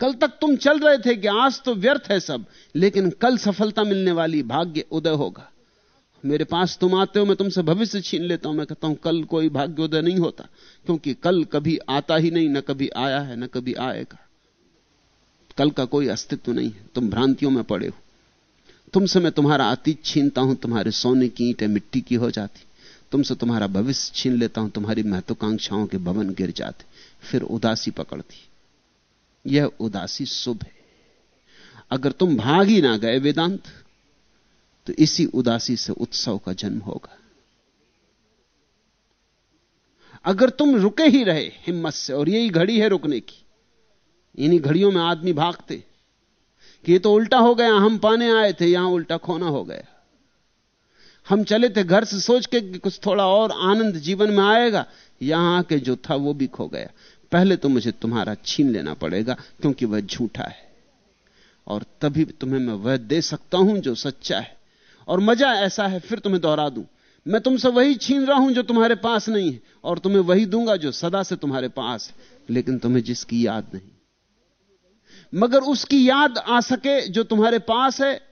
कल तक तुम चल रहे थे कि आज तो व्यर्थ है सब, लेकिन कल सफलता मिलने वाली भाग्य उदय होगा। मेरे पास तुम आते हो, मैं तुमसे भविष्य छीन लेता हूँ। मैं कहता हूँ, कल कोई भाग्योदय नहीं होता, क्योंकि कल कभी आता ही नहीं, न कभी आया है, न कभी आएगा। कल का कोई अस्तित्व नहीं है, तुम भ्रांतियों में पड़े हो। तुमसे मैं तुम्हारा अतीत छीनता हूँ, तुम्हारे सोने की ईंटें मिट्टी की हो जाती। तुमसे तुम्हारा भविष्य छीन लेता हूँ, तुम्हारी महत्वाकांक्षाओं के भवन गिर जाते। फिर उदासी पकड़ती। यह उदासी शुभ है। अगर तुम भाग ही ना गए वेदांत तो इसी उदासी से उत्सव का जन्म होगा। अगर तुम रुके ही रहे हिम्मत से, और यही घड़ी है रुकने की, इन्हीं घड़ियों में आदमी भागते। कि ये तो उल्टा हो गया, हम पाने आए थे, यहाँ उल्टा खोना हो गया। हम चले थे घर से सोच के कि कुछ थोड़ा और आनंद जीवन में आएगा, यहाँ आके जो था वो भी खो गया। पहले तो मुझे तुम्हारा छीन लेना पड़ेगा, क्योंकि वह झूठा है। और तभी तुम्हें मैं वह दे सकता हूँ जो सच्चा है। और मज़ा ऐसा है, फिर तुम्हें दोहरा दूँ। मैं तुमसे वही छीन रहा हूँ जो तुम्हारे पास नहीं है, और तुम्हें वही दूँगा जो सदा से तुम्हारे पास है। लेकिन तुम्हें जिसकी याद नहीं मगर उसकी याद आ सके जो तुम्हारे पास है,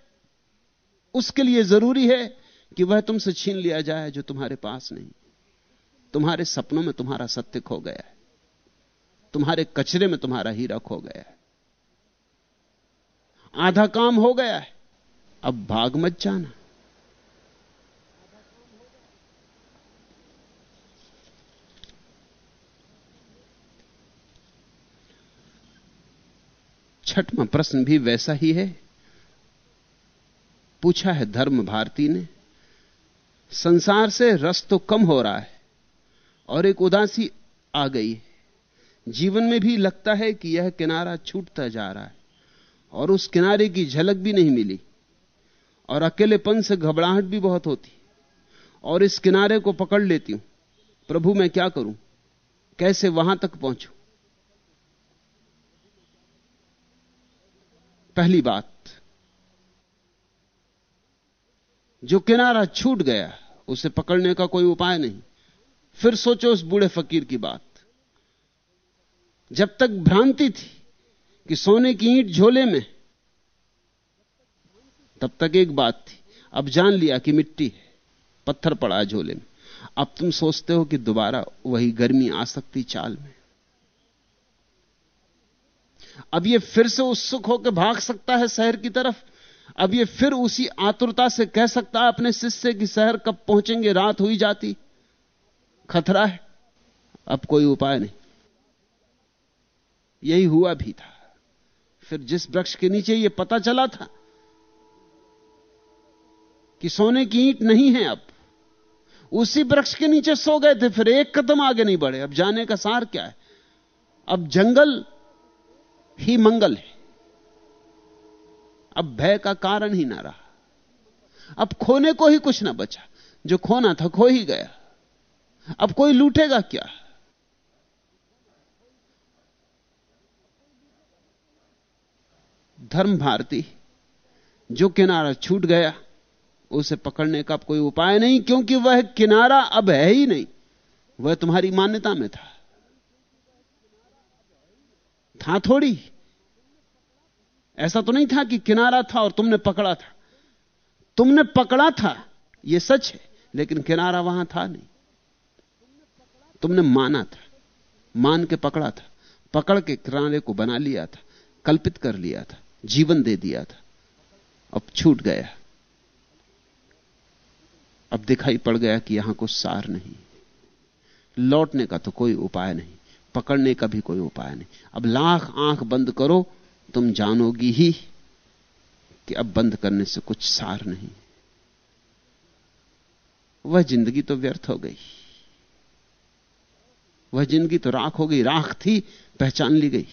उसके लिए ज़रूरी है कि वह तुमसे छीन लिया जाए जो तुम्हारे पास नहीं। तुम्हारे सपनों में तुम्हारा सत्य खो गया है। तुम्हारे कचरे में तुम्हारा हीरा खो गया है। आधा काम हो गया है। अब भाग मत जाना। छठवां प्रश्न भी वैसा ही है। पूछा है धर्म भारती ने, संसार से रस तो कम हो रहा है और एक उदासी आ गई है। जीवन में भी लगता है कि यह किनारा छूटता जा रहा है और उस किनारे की झलक भी नहीं मिली और अकेलेपन से घबराहट भी बहुत होती और इस किनारे को पकड़ लेती हूँ। प्रभु, मैं क्या करूँ? कैसे वहाँ तक पहुंचूं? पहली बात, जो किनारा छूट गया, उसे पकड़ने का कोई उपाय नहीं। फिर सोचो उस बूढ़े फकीर की बात। जब तक भ्रांति थी कि सोने की ईंट झोले में, तब तक एक बात थी, अब जान लिया कि मिट्टी है, पत्थर पड़ा है झोले में। अब तुम सोचते हो कि दोबारा वही गर्मी आ सकती चाल में। अब ये फिर से उत्सुक होकर भाग सकता है शहर की तरफ़। अब ये फिर उसी आतुरता से कह सकता है अपने शिष्य कि शहर कब पहुँचेंगे? रात हुई जाती। खतरा है। अब कोई उपाय नहीं। यही हुआ भी था। फिर जिस वृक्ष के नीचे यह पता चला था कि सोने की ईंट नहीं है अब, उसी वृक्ष के नीचे सो गए थे, फिर एक कदम आगे नहीं बढ़े। अब जाने का सार क्या है? अब जंगल ही मंगल है। अब भय का कारण ही ना रहा। अब खोने को ही कुछ ना बचा। जो खोना था खो ही गया। अब कोई लूटेगा क्या? धर्म भारती, जो किनारा छूट गया, उसे पकड़ने का कोई उपाय नहीं, क्योंकि वह किनारा अब है ही नहीं। वह तुम्हारी मान्यता में था। था थोड़ी। ऐसा तो नहीं था कि किनारा था और तुमने पकड़ा था। तुमने पकड़ा था यह सच है, लेकिन किनारा वहाँ था नहीं। तुमने माना था, मान के पकड़ा था, पकड़ के किनारे को बना लिया था, कल्पित कर लिया था, जीवन दे दिया था। अब छूट गया। अब दिखाई पड़ गया कि यहाँ कुछ सार नहीं लौटने का तो कोई उपाय नहीं। पकड़ने का भी कोई उपाय नहीं। अब लाख आँख बंद करो, तुम जानोगी ही कि अब बंद करने से कुछ सार नहीं। वह ज़िंदगी तो व्यर्थ हो गई। वह ज़िंदगी तो राख हो गई, राख थी, पहचान ली गई।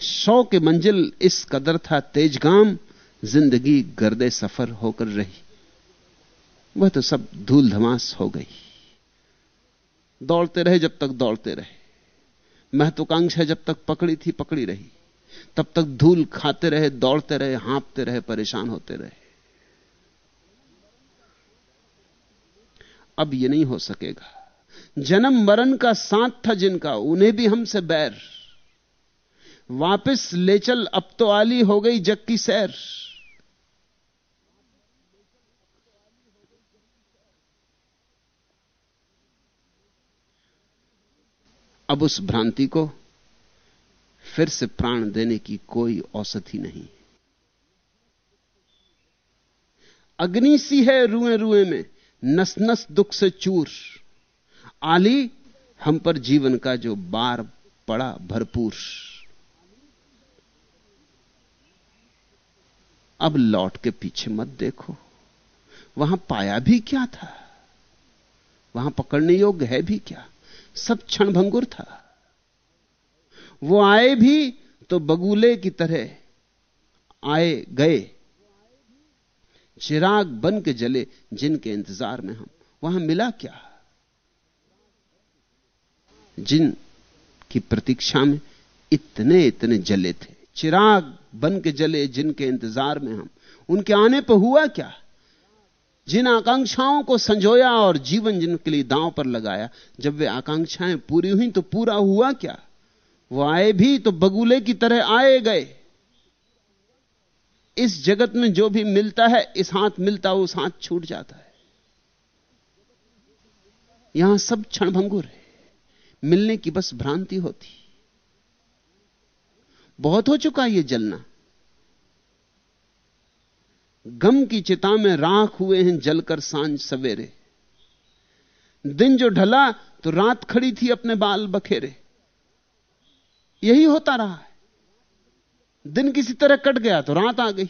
सौ के मंजिल इस कदर था तेजगाम ज़िंदगी गर्दे सफ़र होकर रही। वह तो सब धूल धमास हो गई। दौड़ते रहे जब तक दौड़ते रहे। महत्वाकांक्षा जब तक पकड़ी थी, पकड़ी रही। तब तक धूल खाते रहे, दौड़ते रहे, हाँपते रहे, परेशान होते रहे। अब यह नहीं हो सकेगा। जन्म मरण का साथ था जिनका, उन्हें भी हमसे बैर। वापस ले चल, अब तो आली हो गई जग की सैर। अब उस भ्रांति को फिर से प्राण देने की कोई औसत ही नहीं। अग्नि सी है रुए रुए में नस नस दुख से चूर। आली, हम पर जीवन का जो बार पड़ा भरपूर। अब लौट के पीछे मत देखो। वहाँ पाया भी क्या था? वहाँ पकड़ने योग्य है भी क्या? सब क्षणभंगुर था। वो आए भी तो बगुले की तरह आए गए। चिराग बन के जले, जिनके इंतज़ार में हम। वहाँ मिला क्या? जिन की प्रतीक्षा में इतने इतने जले थे। चिराग बन के जले, जिनके इंतज़ार में हम। उनके आने पर हुआ क्या? जिन आकांक्षाओं को संजोया और जीवन जिनके लिए दांव पर लगाया, जब वे आकांक्षाएँ पूरी हुई तो पूरा हुआ क्या? वो आए भी तो बगुले की तरह आए गए। इस जगत में जो भी मिलता है, इस हाथ मिलता, उस हाथ छूट जाता है। यहाँ सब क्षणभंगुर है। मिलने की बस भ्रांति होती। बहुत हो चुका यह जलना। गम की चिता में राख हुए हैं जलकर साँझ सवेरे। दिन जो ढला तो रात खड़ी थी अपने बाल बखेरे। यही होता रहा है। दिन किसी तरह कट गया तो रात आ गई।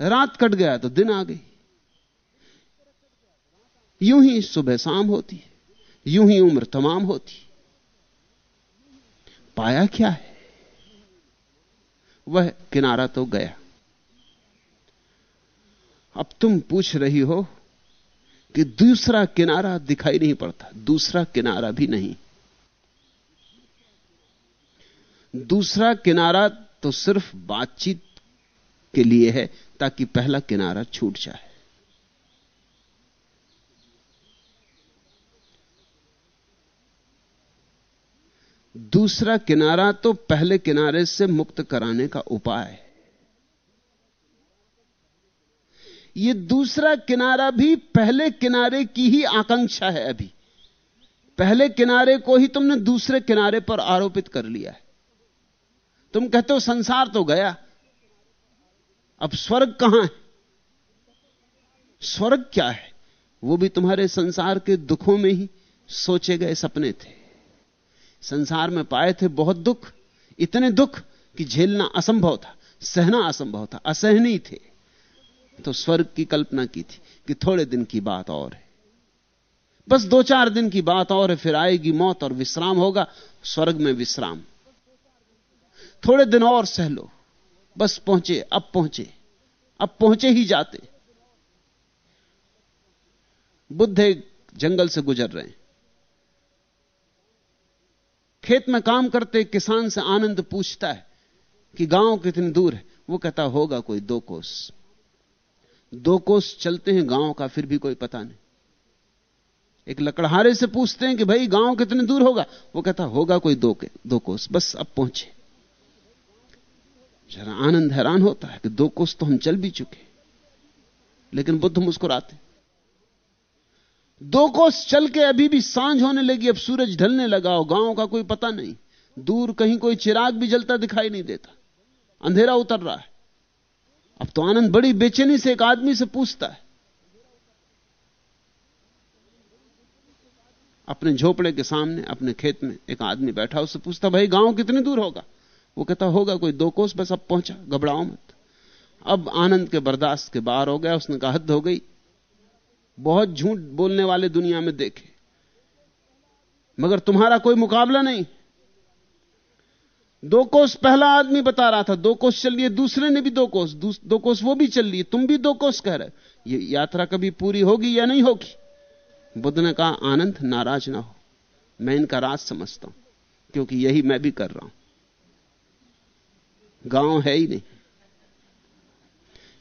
रात कट गया तो दिन आ गई। यूँ ही सुबह शाम होती है। यूँ ही उम्र तमाम होती पाया क्या है? वह किनारा तो गया। अब तुम पूछ रही हो कि दूसरा किनारा दिखाई नहीं पड़ता, दूसरा किनारा भी नहीं। दूसरा किनारा तो सिर्फ़ बातचीत के लिए है, ताकि पहला किनारा छूट जाए। दूसरा किनारा तो पहले किनारे से मुक्त कराने का उपाय है। यह दूसरा किनारा भी पहले किनारे की ही आकांक्षा है अभी। पहले किनारे को ही तुमने दूसरे किनारे पर आरोपित कर लिया है। तुम कहते हो संसार तो गया, अब स्वर्ग कहाँ है? स्वर्ग क्या है? वो भी तुम्हारे संसार के दुखों में ही सोचे गए सपने थे। संसार में पाए थे बहुत दुख, इतने दुख कि झेलना असंभव था, सहना असंभव था, असहनीय थे। तो स्वर्ग की कल्पना की थी कि थोड़े दिन की बात और है। बस दो चार दिन की बात और है, फिर आएगी मौत और विश्राम होगा, स्वर्ग में विश्राम। थोड़े दिन और सह लो, बस पहुँचे, अब पहुँचे अब पहुँचे ही जाते। बुद्ध एक जंगल से गुजर रहे हैं। खेत में काम करते किसान से आनंद पूछता है कि गाँव कितनी दूर है? वो कहता, होगा कोई दो कोस। दो कोस चलते हैं गाँव का, फिर भी कोई पता नहीं। एक लकड़हारे से पूछते हैं कि भाई, गाँव कितने दूर होगा? वो कहता, होगा कोई दो के, दो कोस, बस अब पहुँचे। जरा आनंद हैरान होता है कि दो कोस तो हम चल भी चुके लेकिन बुद्ध मुस्कुराते दो कोस चल के अभी भी साँझ होने लगी, अब सूरज ढलने लगा हो गाँव का कोई पता नहीं। दूर कहीं कोई चिराग भी जलता दिखाई नहीं देता। अंधेरा उतर रहा है। अब तो आनंद बड़ी बेचैनी से एक आदमी से पूछता है, अपने झोपड़े के सामने, अपने खेत में एक आदमी बैठा, उससे पूछता, भाई, गाँव कितनी दूर होगा? वो कहता, होगा कोई दो कोस, बस अब पहुँचा, घबराओ मत। अब आनंद के बर्दाश्त के बाहर हो गया, उसने कहा, हद हो गई। बहुत झूठ बोलने वाले दुनिया में देखे, मगर तुम्हारा कोई मुकाबला नहीं। दो कोस, पहला आदमी बता रहा था, दो कोस चल रही दूसरे ने भी दो कोस दो कोस वो भी चल रही तुम भी दो कोस कह रहे ये यात्रा कभी पूरी होगी या नहीं होगी? बुद्ध ने कहा, आनंद, नाराज़ ना हो। मैं इनका राज समझता हूँ, क्योंकि यही मैं भी कर रहा हूँ। गाँव है ही नहीं।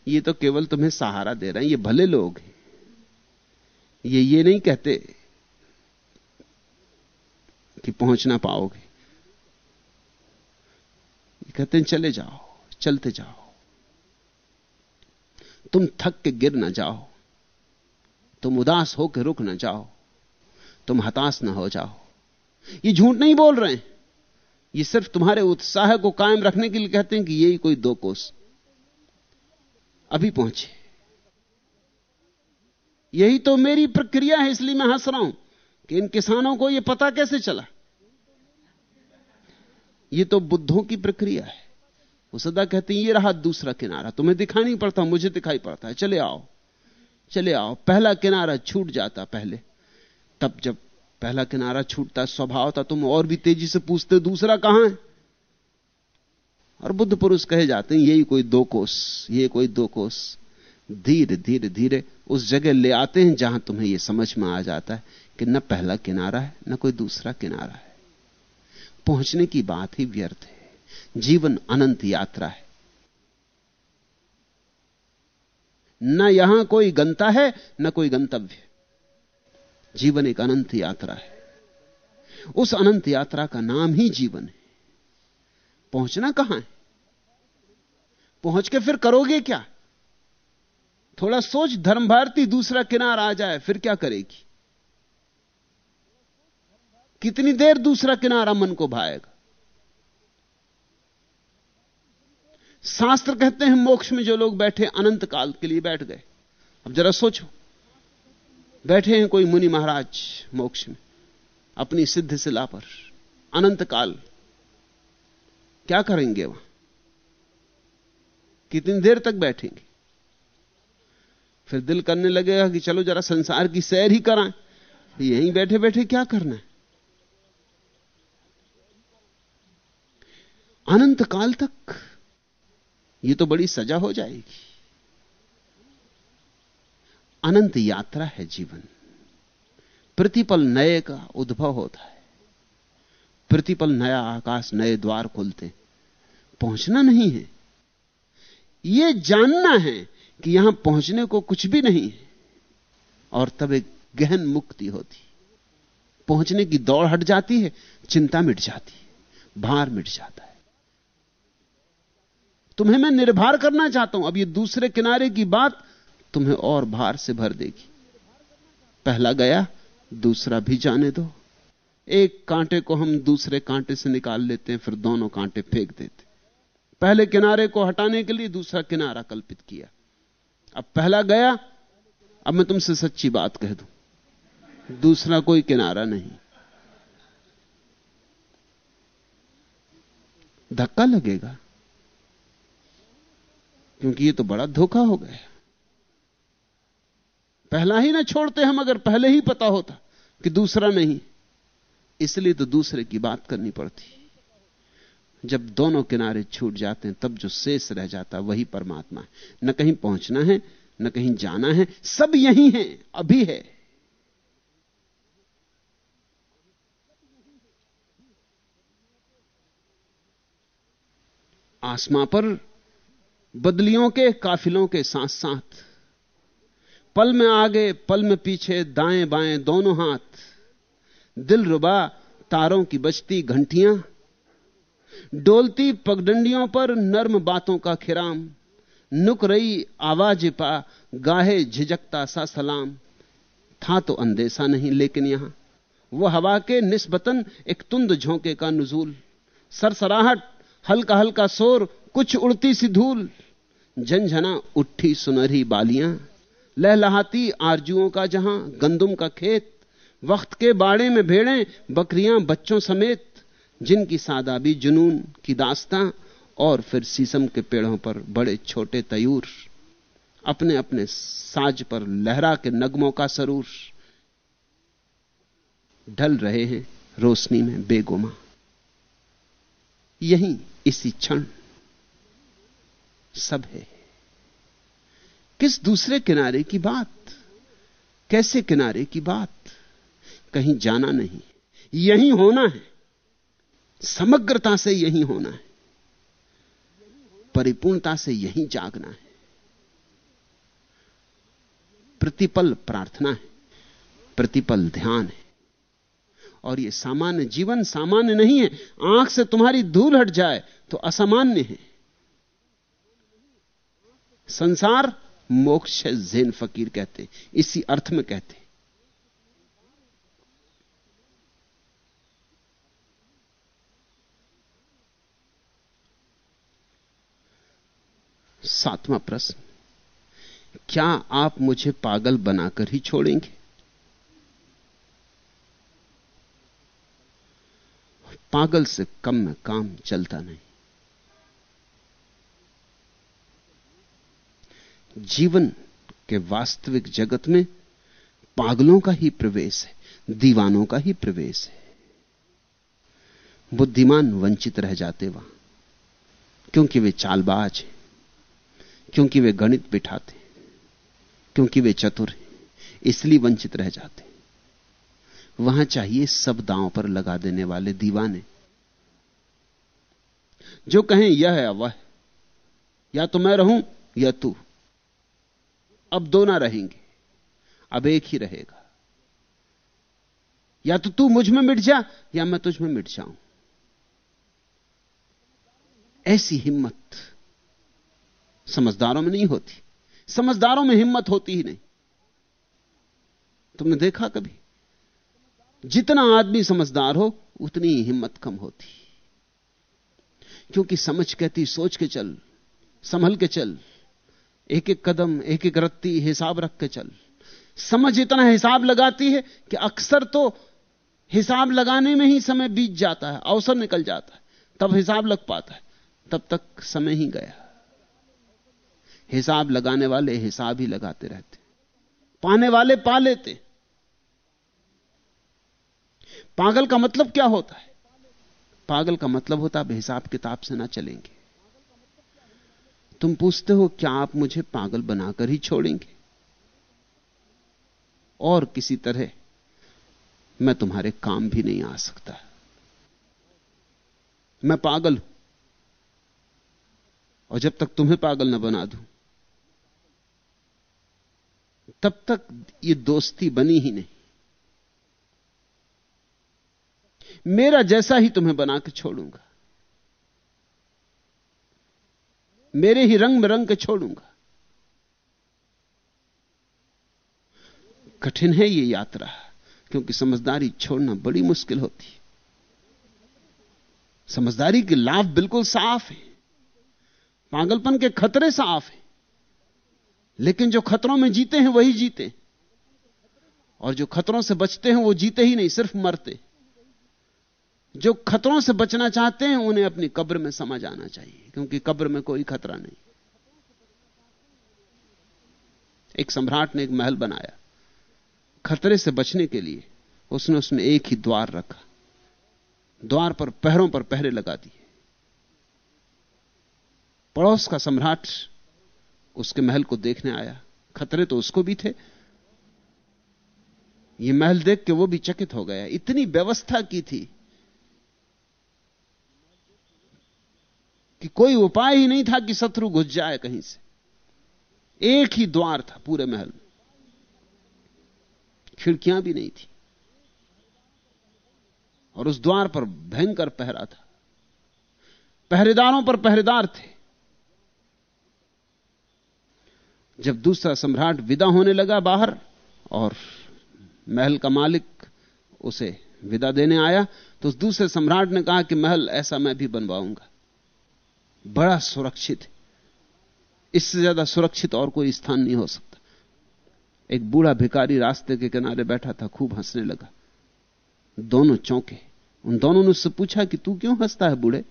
ये तो केवल तुम्हें सहारा दे रहे हैं, ये भले लोग हैं। ये ये नहीं कहते कि पहुँच ना पाओगे। कहते हैं, चले जाओ, चलते जाओ। तुम थक के गिर ना जाओ। तुम उदास होकर रुक ना जाओ। तुम हताश ना हो जाओ। ये झूठ नहीं बोल रहे हैं। ये सिर्फ़ तुम्हारे उत्साह को कायम रखने के लिए कहते हैं कि यही कोई दो कोस। अभी पहुँचे। यही तो मेरी प्रक्रिया है, इसलिए मैं हंस रहा हूँ कि इन किसानों को यह पता कैसे चला? ये तो बुद्धों की प्रक्रिया है। वो सदा कहते हैं, ये रहा दूसरा किनारा, तुम्हें दिखा नहीं पड़ता, मुझे दिखाई पड़ता है। चले आओ चले आओ। पहला किनारा छूट जाता पहले। तब जब पहला किनारा छूटता, स्वभाव था, तुम और भी तेज़ी से पूछते, दूसरा कहाँ है? और बुद्ध पुरुष कहे जाते हैं, यही कोई दो कोस, ये कोई दो कोस। धीरे धीरे धीरे उस जगह ले आते हैं जहाँ तुम्हें यह समझ में आ जाता है कि न पहला किनारा है, न कोई दूसरा किनारा है। पहुँचने की बात ही व्यर्थ है। जीवन अनंत यात्रा है। न यहाँ कोई गंता है, न कोई गंतव्य। जीवन एक अनंत यात्रा है। उस अनंत यात्रा का नाम ही जीवन है। पहुँचना कहाँ है? पहुँच के फिर करोगे क्या? थोड़ा सोच धर्म भारती दूसरा किनारा आ जाए, फिर क्या करेगी? कितनी देर दूसरा किनारा मन को भाएगा? शास्त्र कहते हैं, मोक्ष में जो लोग बैठे अनंत काल के लिए बैठ गए। अब जरा सोचो, बैठे हैं कोई मुनि महाराज मोक्ष में, अपनी सिद्ध शिला पर। अनंत काल, क्या करेंगे वहाँ? कितनी देर तक बैठेंगे? फिर दिल करने लगेगा कि चलो जरा संसार की सैर ही कराएँ। यहीं बैठे बैठे क्या करना है? अनंत काल तक ये तो बड़ी सजा हो जाएगी। अनंत यात्रा है जीवन। प्रतिपल नए का उद्भव होता है। प्रतिपल नया आकाश नए द्वार खुलते। पहुँचना नहीं है। यह जानना है कि यहाँ पहुँचने को कुछ भी नहीं है। और तब एक गहन मुक्ति होती। पहुँचने की दौड़ हट जाती है, चिंता मिट जाती। है भार मिट जाता है। तुम्हें मैं निर्भर करना चाहता हूँ। अब ये दूसरे किनारे की बात तुम्हें और भार से भर देगी। पहला गया, दूसरा भी जाने दो। एक कांटे को हम दूसरे कांटे से निकाल लेते हैं, फिर दोनों कांटे फेंक देते पहले किनारे को हटाने के लिए दूसरा किनारा कल्पित किया। अब पहला गया, अब मैं तुमसे सच्ची बात कह दूँ। दूसरा कोई किनारा नहीं। धक्का लगेगा। क्योंकि ये तो बड़ा धोखा हो गया। पहला ही ना छोड़ते हम, अगर पहले ही पता होता कि दूसरा नहीं, इसलिए तो दूसरे की बात करनी पड़ती। जब दोनों किनारे छूट जाते हैं, तब जो शेष रह जाता वही परमात्मा है। न कहीं पहुँचना है, न कहीं जाना है, सब यही है, अभी है। आसमां पर बदलियों के, काफिलों के साथ साथ पल में आगे, पल में पीछे, दाएँ बाएँ, दोनों हाथ। दिल रुबा, तारों की बजती घंटियाँ। डोलती पगडंडियों पर नर्म बातों का खिराम। नुक रही आवाज़ पा, गाहे झिझकता सा सलाम। था तो अंदेशा नहीं, लेकिन यहाँ। वो हवा के निस्बतन एक तुंद झोंके का नुजूल। सरसराहट हल्का हल्का शोर, कुछ उड़ती सी धूल। झंझना, उठी सुनहरी बालियाँ, लहलहाती आरजुओं का जहाँ, गंदुम का खेत, वक्त के बाड़े में भेड़ें, बकरियाँ बच्चों समेत, जिनकी सादाबी जुनून की दास्तां, और फिर सीसम के पेड़ों पर बड़े छोटे तयूर अपने अपने साज पर लहरा के नगमों का सरूर, ढल रहे हैं रोशनी में बेगुमा। यही इसी क्षण सब है। किस दूसरे किनारे की बात? कैसे किनारे की बात? कहीं जाना नहीं। यही होना है। समग्रता से यही होना है। परिपूर्णता से यही जागना है। प्रतिपल प्रार्थना है। प्रतिपल ध्यान है। और यह सामान्य जीवन सामान्य नहीं है। आँख से तुम्हारी धूल हट जाए तो असामान्य है। संसार मोक्ष जैन फकीर कहते इसी अर्थ में कहते सातवां प्रश्न, क्या आप मुझे पागल बनाकर ही छोड़ेंगे? पागल से कम में काम चलता नहीं। जीवन के वास्तविक जगत में पागलों का ही प्रवेश है, दीवानों का ही प्रवेश है। बुद्धिमान वंचित रह जाते वहाँ, क्योंकि वे चालबाज हैं, क्योंकि वे गणित बिठाते क्योंकि वे चतुर हैं, इसलिए वंचित रह जाते वहाँ चाहिए सब दांव पर लगा देने वाले दीवाने। जो कहें, यह है, वह या तो मैं रहूँ, या तू। अब दो ना रहेंगे। अब एक ही रहेगा। या तो तू मुझमें मिट जा, या मैं तुझ में मिट जाऊँ। ऐसी हिम्मत समझदारों में नहीं होती। समझदारों में हिम्मत होती ही नहीं। तुमने देखा कभी? जितना आदमी समझदार हो, उतनी ही हिम्मत कम होती। क्योंकि समझ कहती, सोच के चल, संभल के चल। एक एक कदम, एक एक रत्ती हिसाब रख के चल। समझ इतना हिसाब लगाती है कि अक्सर तो हिसाब लगाने में ही समय बीत जाता है, अवसर निकल जाता है। तब हिसाब लग पाता है, तब तक समय ही गया। हिसाब लगाने वाले हिसाब ही लगाते रहते। पाने वाले पा लेते। पागल का मतलब क्या होता है? पागल का मतलब होता है हिसाब किताब से ना चलेंगे। तुम पूछते हो, क्या आप मुझे पागल बनाकर ही छोड़ेंगे? और किसी तरह मैं तुम्हारे काम भी नहीं आ सकता। मैं पागल हूँ, और जब तक तुम्हें पागल न बना दूँ, तब तक ये दोस्ती बनी ही नहीं। मेरा जैसा ही तुम्हें बना के छोड़ूँगा। मेरे ही रंग में रंग के छोड़ूँगा। कठिन है ये यात्रा, क्योंकि समझदारी छोड़ना बड़ी मुश्किल होती है। समझदारी के लाभ बिल्कुल साफ़ है, पागलपन के खतरे साफ़ है, लेकिन जो खतरों में जीते हैं वही जीते और जो खतरों से बचते हैं वो जीते ही नहीं, सिर्फ़ मरते जो खतरों से बचना चाहते हैं, उन्हें अपनी कब्र में समा जाना चाहिए, क्योंकि कब्र में कोई खतरा नहीं। एक सम्राट ने एक महल बनाया। खतरे से बचने के लिए उसने उसमें एक ही द्वार रखा। द्वार पर पहरों पर पहरे लगा दिए। पड़ोस का सम्राट उसके महल को देखने आया। खतरे तो उसको भी थे। यह महल देख के वो भी चकित हो गया। इतनी व्यवस्था की थी कि कोई उपाय ही नहीं था कि शत्रु घुस जाए कहीं से। एक ही द्वार था पूरे महल में। खिड़कियाँ भी नहीं थी। और उस द्वार पर भयंकर पहरा था। पहरेदारों पर पहरेदार थे। जब दूसरा सम्राट विदा होने लगा बाहर और महल का मालिक उसे विदा देने आया तो उस दूसरे सम्राट ने कहा कि महल ऐसा मैं भी बनवाऊँगा। बड़ा सुरक्षित है। इससे ज़्यादा सुरक्षित और कोई स्थान नहीं हो सकता। एक बूढ़ा भिकारी रास्ते के किनारे बैठा था, खूब हंसने लगा। दोनों चौंके। उन दोनों ने उससे पूछा कि तू क्यों हंसता है बूढ़े?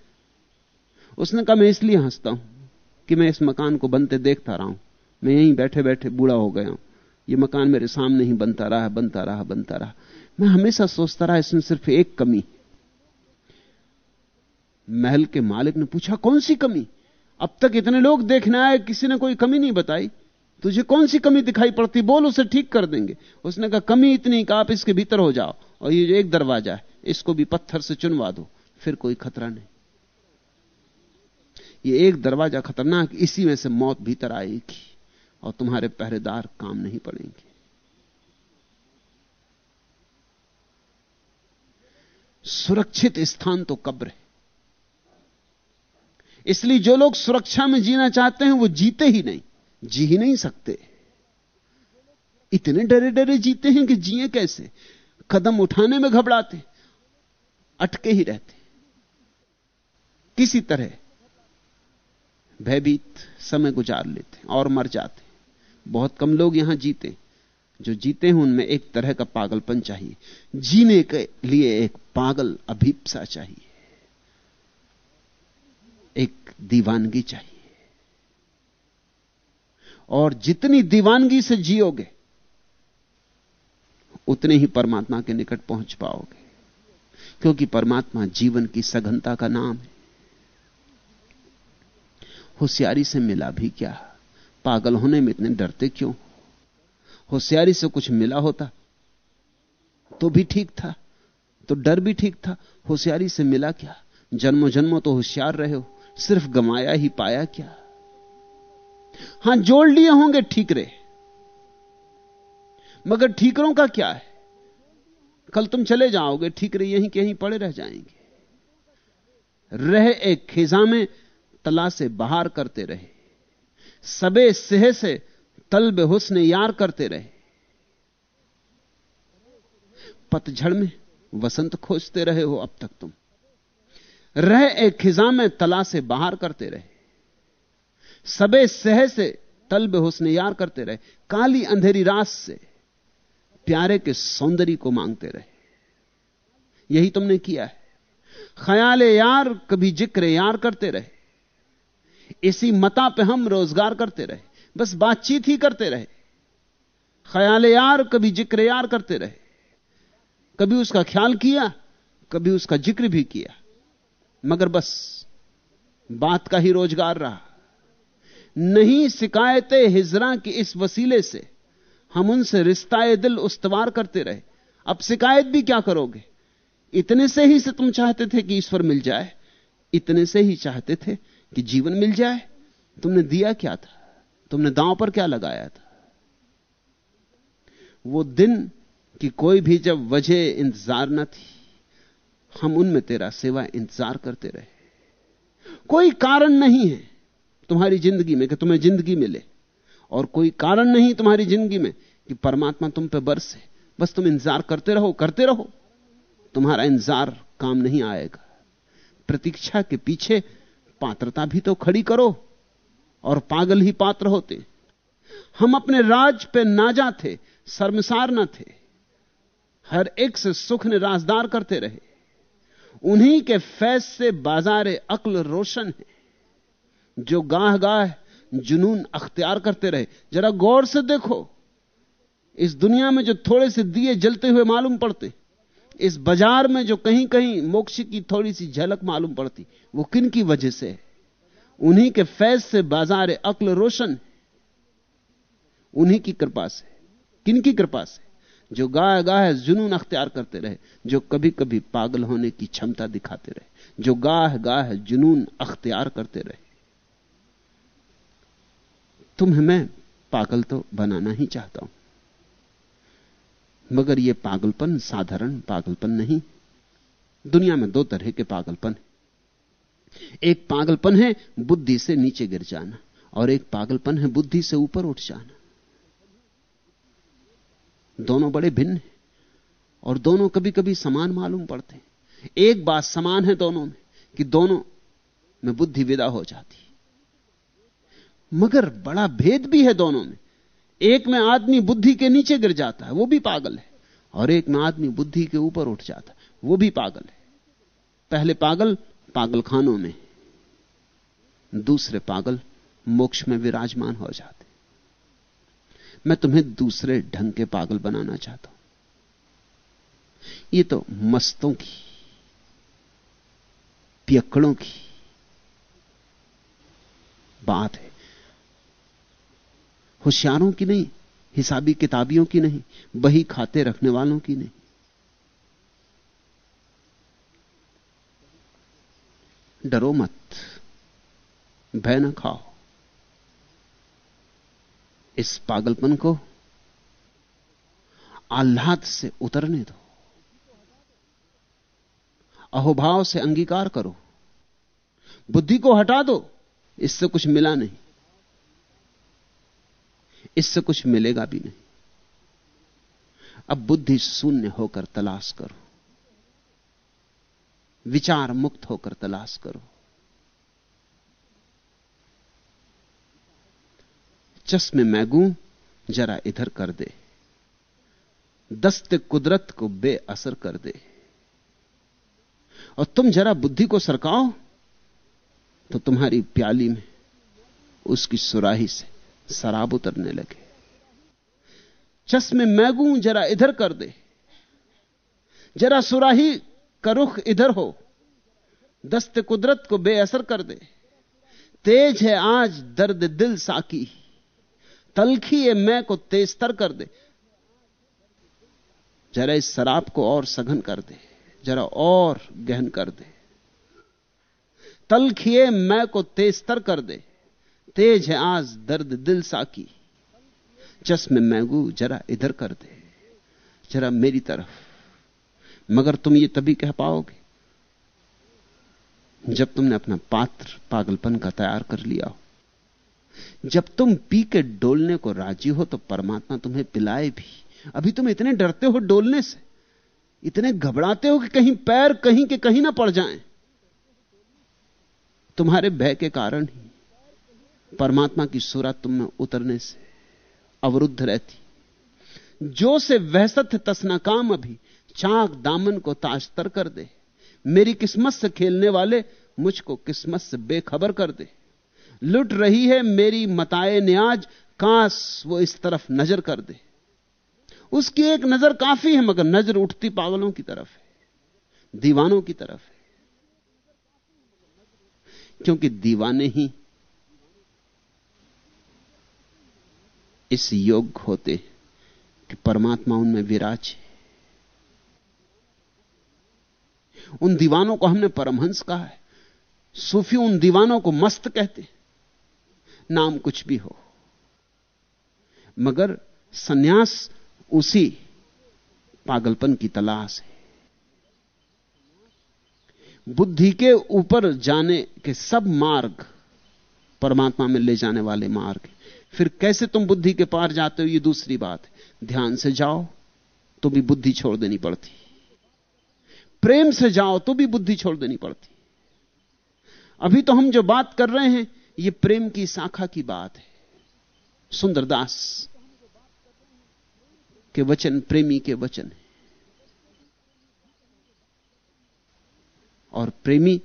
उसने कहा, मैं इसलिए हंसता हूँ कि मैं इस मकान को बनते देखता रहा हूँ। मैं यहीं बैठे बैठे बूढ़ा हो गया हूँ। ये मकान मेरे सामने ही बनता रहा बनता रहा बनता रहा मैं हमेशा सोचता रहा, इसमें सिर्फ़ एक कमी महल के मालिक ने पूछा, कौन सी कमी? अब तक इतने लोग देखने आए, किसी ने कोई कमी नहीं बताई। तुझे कौन सी कमी दिखाई पड़ती? बोल, उसे ठीक कर देंगे। उसने कहा, कमी इतनी कि आप इसके भीतर हो जाओ और ये जो एक दरवाज़ा है, इसको भी पत्थर से चुनवा दो, फिर कोई खतरा नहीं। ये एक दरवाज़ा खतरनाक, इसी में से मौत भीतर आएगी और तुम्हारे पहरेदार काम नहीं पड़ेंगे। सुरक्षित स्थान तो कब्र है। इसलिए जो लोग सुरक्षा में जीना चाहते हैं, वो जीते ही नहीं। जी ही नहीं सकते। इतने डरे डरे जीते हैं कि जिए कैसे? कदम उठाने में घबराते, अटके ही रहते। किसी तरह भयभीत समय गुजार लेते और मर जाते। बहुत कम लोग यहाँ जीते। जो जीते हैं, उनमें एक तरह का पागलपन चाहिए। जीने के लिए एक पागल अभीपसा चाहिए। एक दीवानगी चाहिए। और जितनी दीवानगी से जियोगे, उतने ही परमात्मा के निकट पहुँच पाओगे। क्योंकि परमात्मा जीवन की सघनता का नाम है। होशियारी से मिला भी क्या? पागल होने में इतने डरते क्यों? होशियारी से कुछ मिला होता तो भी ठीक था तो डर भी ठीक था। होशियारी से मिला क्या? जन्मों जन्मों तो होशियार रहे हो। सिर्फ़ गमाया ही पाया क्या? हाँ, जोड़ लिए होंगे ठीकरे मगर ठीकरों का क्या है? कल तुम चले जाओगे, ठीकरे यहीं के यहीं पड़े रह जाएँगे। रह एक खिजा में, तला से बाहर करते रहे। सबे सेह से तलब हुस्न यार करते रहे। पतझड़ में वसंत खोजते रहे हो अब तक तुम। रह एक खिजा में तला से बाहर करते रहे। सबे सह से तलब हुस्न यार करते रहे। काली अंधेरी रात से प्यारे के सौंदर्य को मांगते रहे। यही तुमने किया है। ख्याल यार कभी ज़िक्र यार करते रहे। इसी मता पे हम रोज़गार करते रहे। बस बातचीत ही करते रहे। ख्याल यार कभी ज़िक्र यार करते रहे। कभी उसका ख्याल किया, कभी उसका ज़िक्र भी किया। मगर बस बात का ही रोज़गार रहा। नहीं शिकायतें हिजरा की इस वसीले से, हम उनसे रिश्ताए दिल उस्तवार करते रहे। अब शिकायत भी क्या करोगे? इतने से ही से तुम चाहते थे कि ईश्वर मिल जाए। इतने से ही चाहते थे कि जीवन मिल जाए। तुमने दिया क्या था? तुमने दांव पर क्या लगाया था? वो दिन कि कोई भी जब वजह इंतज़ार न थी। हम उनमें तेरा सेवा इंतज़ार करते रहे। कोई कारण नहीं है तुम्हारी ज़िंदगी में कि तुम्हें ज़िंदगी मिले। और कोई कारण नहीं तुम्हारी ज़िंदगी में कि परमात्मा तुम पे बरसे। बस तुम इंतज़ार करते रहो करते रहो। तुम्हारा इंतज़ार काम नहीं आएगा। प्रतीक्षा के पीछे पात्रता भी तो खड़ी करो और पागल ही पात्र होते। हम अपने राज पे नाजा थे शर्मसार न थे। हर एक से सुख ने राजदार करते रहे। उन्हीं के फैज से बाज़ार अक्ल रोशन है, जो गाह गाह जुनून अख्तियार करते रहे। जरा गौर से देखो, इस दुनिया में जो थोड़े से दिए जलते हुए मालूम पड़ते, इस बाज़ार में जो कहीं कहीं मोक्ष की थोड़ी सी झलक मालूम पड़ती, वो किन की वजह से है? उन्हीं के फैज से बाज़ार अक्ल रोशन उन्हीं की कृपा से। किन की कृपा से? जो गाय गाय जुनून अख्तियार करते रहे, जो कभी कभी पागल होने की क्षमता दिखाते रहे, जो गाह गाह जुनून अख्तियार करते रहे। तुम्हें मैं पागल तो बनाना ही चाहता हूँ, मगर यह पागलपन साधारण पागलपन नहीं। दुनिया में दो तरह के पागलपन है। एक पागलपन है बुद्धि से नीचे गिर जाना, और एक पागलपन है बुद्धि से ऊपर उठ जाना। दोनों बड़े भिन्न हैं और दोनों कभी कभी समान मालूम पड़ते हैं। एक बात समान है दोनों में कि दोनों में बुद्धि विदा हो जाती मगर बड़ा भेद भी है दोनों में। एक में आदमी बुद्धि के नीचे गिर जाता है, वो भी पागल है। और एक में आदमी बुद्धि के ऊपर उठ जाता है, वो भी पागल है। पहले पागल पागलखानों में, दूसरे पागल मोक्ष में विराजमान हो जाते मैं तुम्हें दूसरे ढंग के पागल बनाना चाहता हूँ। ये तो मस्तों की, पियक्कड़ों की बात है। होशियारों की नहीं, हिसाबी किताबियों की नहीं, बही खाते रखने वालों की नहीं। डरो मत, भय न खाओ। इस पागलपन को आह्लाद से उतरने दो। अहोभाव से अंगीकार करो। बुद्धि को हटा दो। इससे कुछ मिला नहीं। इससे कुछ मिलेगा भी नहीं। अब बुद्धि शून्य होकर तलाश करो। विचार मुक्त होकर तलाश करो। चश्मे मैगू, जरा इधर कर दे। दस्त कुदरत को बेअसर कर दे। और तुम जरा बुद्धि को सरकाओ तो तुम्हारी प्याली में उसकी सुराही से शराब उतरने लगे। चश्मे मैगू, जरा इधर कर दे। जरा सुराही का रुख इधर हो। दस्त कुदरत को बेअसर कर दे। तेज है आज दर्द दिल साकी। तलखी है मैं को तेज तेजतर कर दे। जरा इस शराब को और सघन कर दे, जरा और गहन कर दे। तलखिए मैं को तेजतर कर दे, तेज है आज दर्द दिल साकी चश्मे मैगू जरा इधर कर दे, जरा मेरी तरफ़। मगर तुम ये तभी कह पाओगे जब तुमने अपना पात्र पागलपन का तैयार कर लिया हो। जब तुम पी के डोलने को राज़ी हो तो परमात्मा तुम्हें पिलाए भी। अभी तुम इतने डरते हो डोलने से। इतने घबराते हो कि कहीं पैर कहीं के कहीं ना पड़ जाएँ। तुम्हारे भय के कारण ही परमात्मा की सूरत तुम में उतरने से अवरुद्ध रहती। जो से वहसत तसना काम अभी, चाक दामन को ताजतर कर दे। मेरी किस्मत से खेलने वाले मुझको किस्मत से बेखबर कर दे। लुट रही है मेरी मताए न्याज काश वो इस तरफ़ नज़र कर दे। उसकी एक नज़र काफ़ी है, मगर नज़र उठती पागलों की तरफ़ है, दीवानों की तरफ़ है। क्योंकि दीवाने ही इस योग होते कि परमात्मा उनमें विराज है। उन दीवानों को हमने परमहंस कहा है। सूफी उन दीवानों को मस्त कहते नाम कुछ भी हो। मगर सन्यास उसी पागलपन की तलाश है। बुद्धि के ऊपर जाने के सब मार्ग परमात्मा में ले जाने वाले मार्ग फिर कैसे तुम बुद्धि के पार जाते हो, ये दूसरी बात है। ध्यान से जाओ तो भी बुद्धि छोड़ देनी पड़ती। प्रेम से जाओ तो भी बुद्धि छोड़ देनी पड़ती। अभी तो हम जो बात कर रहे हैं ये प्रेम की शाखा की बात है। सुंदरदास के वचन, प्रेमी के वचन है। और प्रेमी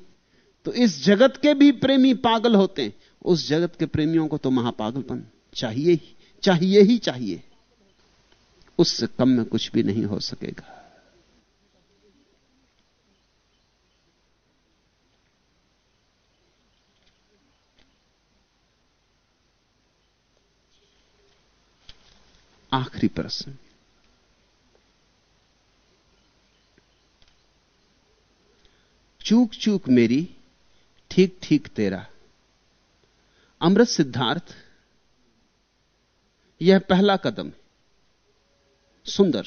तो इस जगत के भी प्रेमी पागल होते हैं। उस जगत के प्रेमियों को तो महापागलपन चाहिए ही चाहिए ही चाहिए। उससे कम में कुछ भी नहीं हो सकेगा। आखिरी प्रश्न चूक चूक मेरी, ठीक ठीक तेरा। अमृत सिद्धार्थ, यह पहला कदम। सुंदर।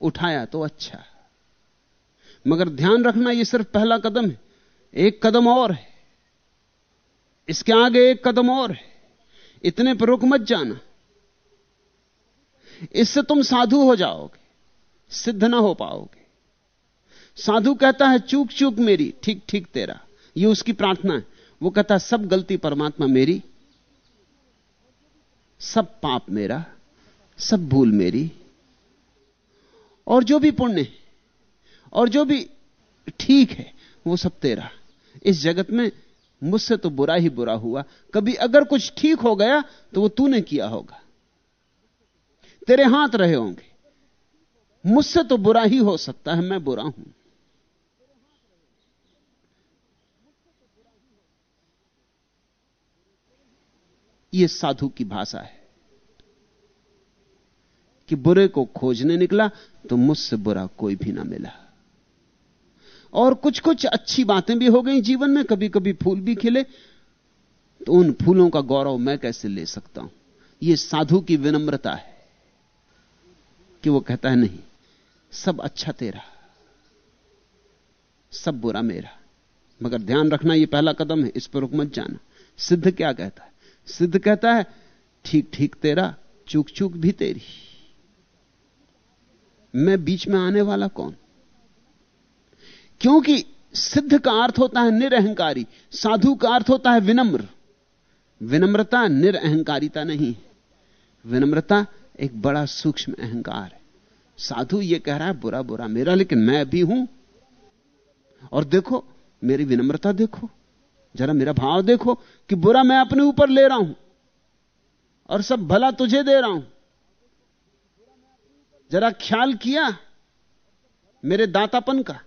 उठाया तो अच्छा। मगर ध्यान रखना यह सिर्फ़ पहला कदम है। एक कदम और है। इसके आगे एक कदम और है। इतने पर रुक मत जाना। इससे तुम साधु हो जाओगे, सिद्ध ना हो पाओगे। साधु कहता है, चूक चूक मेरी, ठीक ठीक तेरा। ये उसकी प्रार्थना है। वो कहता है, सब गलती परमात्मा मेरी, सब पाप मेरा, सब भूल मेरी, और जो भी पुण्य और जो भी ठीक है, वो सब तेरा। इस जगत में मुझसे तो बुरा ही बुरा हुआ। कभी अगर कुछ ठीक हो गया तो वो तूने किया होगा। तेरे हाथ रहे होंगे। मुझसे तो बुरा ही हो सकता है, मैं बुरा हूँ। यह साधु की भाषा है कि बुरे को खोजने निकला तो मुझसे बुरा कोई भी ना मिला। और कुछ कुछ अच्छी बातें भी हो गई जीवन में कभी कभी फूल भी खिले। तो उन फूलों का गौरव मैं कैसे ले सकता हूँ? यह साधु की विनम्रता है कि वो कहता है, नहीं, सब अच्छा तेरा, सब बुरा मेरा। मगर ध्यान रखना यह पहला कदम है, इस पर रुक मत जाना। सिद्ध क्या कहता है? सिद्ध कहता है ठीक ठीक तेरा चूक चूक भी तेरी। मैं बीच में आने वाला कौन? क्योंकि सिद्ध का अर्थ होता है निरअहकारी साधु का अर्थ होता है विनम्र। विनम्रता, निरअहकारिता नहीं विनम्रता एक बड़ा सूक्ष्म अहंकार है। साधु यह कह रहा है, बुरा बुरा मेरा, लेकिन मैं भी हूँ। और देखो, मेरी विनम्रता देखो। जरा मेरा भाव देखो कि बुरा मैं अपने ऊपर ले रहा हूँ और सब भला तुझे दे रहा हूँ। जरा ख्याल किया मेरे दातापन का।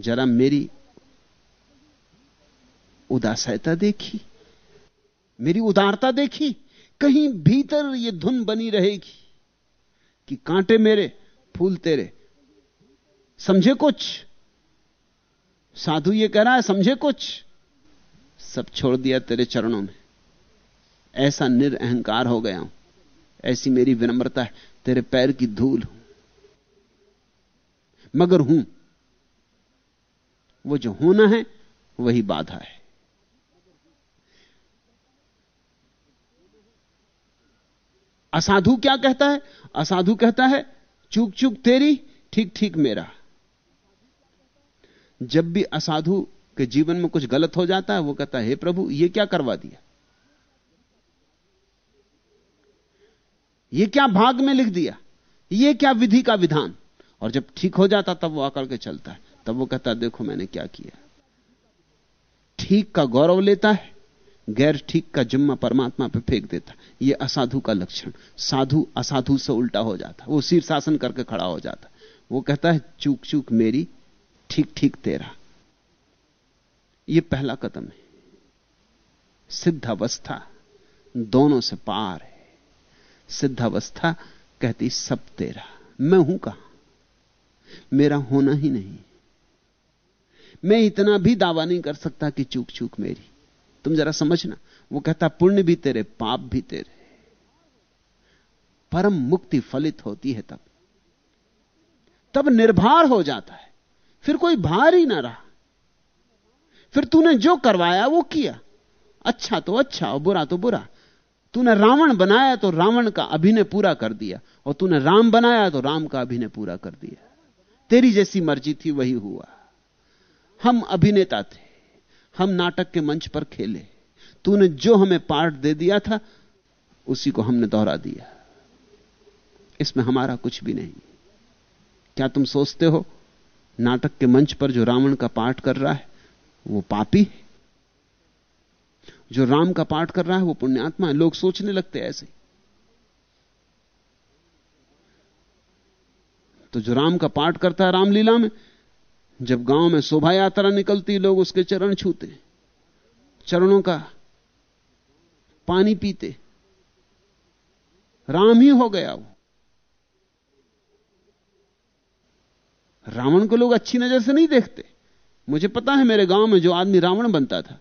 जरा मेरी उदासयता देखी, मेरी उदारता देखी, कहीं भीतर यह धुन बनी रहेगी कि कांटे मेरे, फूल तेरे। समझे कुछ? साधु ये कह रहा है, समझे कुछ? सब छोड़ दिया तेरे चरणों में। ऐसा निरअहकार हो गया हूँ। ऐसी मेरी विनम्रता है, तेरे पैर की धूल हूँ। मगर हूँ वो जो होना है, वही बाधा है। असाधु क्या कहता है? असाधु कहता है, चूक चूक तेरी, ठीक ठीक मेरा। जब भी असाधु के जीवन में कुछ गलत हो जाता है, वो कहता है, हे प्रभु, ये क्या करवा दिया? ये क्या भाग में लिख दिया? ये क्या विधि का विधान? और जब ठीक हो जाता, तब वो आकर के चलता है। तब वो कहता, देखो मैंने क्या किया ठीक का गौरव लेता है, गैर ठीक का जिम्मा परमात्मा पे फेंक देता यह असाधु का लक्षण। साधु असाधु से उल्टा हो जाता वो शीर्षासन करके खड़ा हो जाता वो कहता है, चूक चूक मेरी, ठीक ठीक तेरा। यह पहला कदम है। सिद्धावस्था दोनों से पार है। सिद्धावस्था कहती, सब तेरा। मैं हूँ कहा? मेरा होना ही नहीं मैं इतना भी दावा नहीं कर सकता कि चूक चूक मेरी। तुम जरा समझना, वो कहता, पुण्य भी तेरे, पाप भी तेरे। परम मुक्ति फलित होती है तब। तब निर्भर हो जाता है। फिर कोई भार ही ना रहा। फिर तूने जो करवाया, वो किया। अच्छा तो अच्छा और बुरा तो बुरा। तूने रावण बनाया तो रावण का अभिनय पूरा कर दिया। और तूने राम बनाया तो राम का अभिनय पूरा कर दिया। तेरी जैसी मर्ज़ी थी, वही हुआ। हम अभिनेता थे, हम नाटक के मंच पर खेले। तूने जो हमें पार्ट दे दिया था, उसी को हमने दोहरा दिया। इसमें हमारा कुछ भी नहीं। क्या तुम सोचते हो, नाटक के मंच पर जो रावण का पाठ कर रहा है, वो पापी है? जो राम का पाठ कर रहा है, वो पुण्यात्मा है। लोग सोचने लगते ऐसे। तो जो राम का पाठ करता है रामलीला में जब गाँव में शोभा यात्रा निकलती, लोग उसके चरण छूते, चरणों का पानी पीते। राम ही हो गया वो। रावण को लोग अच्छी नज़र से नहीं देखते। मुझे पता है मेरे गाँव में जो आदमी रावण बनता था,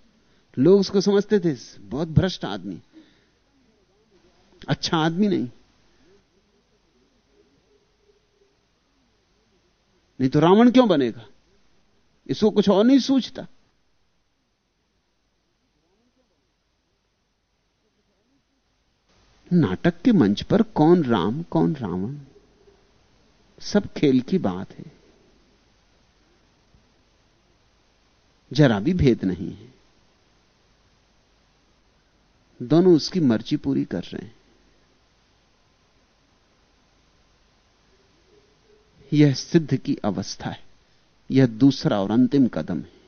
लोग उसको समझते थे, बहुत भ्रष्ट आदमी। अच्छा आदमी नहीं। नहीं तो रावण क्यों बनेगा? इसको कुछ और नहीं सूझता। नाटक के मंच पर कौन राम, कौन रावण? सब खेल की बात है। जरा भी भेद नहीं है। दोनों उसकी मर्ज़ी पूरी कर रहे हैं। यह सिद्ध की अवस्था है। यह दूसरा और अंतिम कदम है।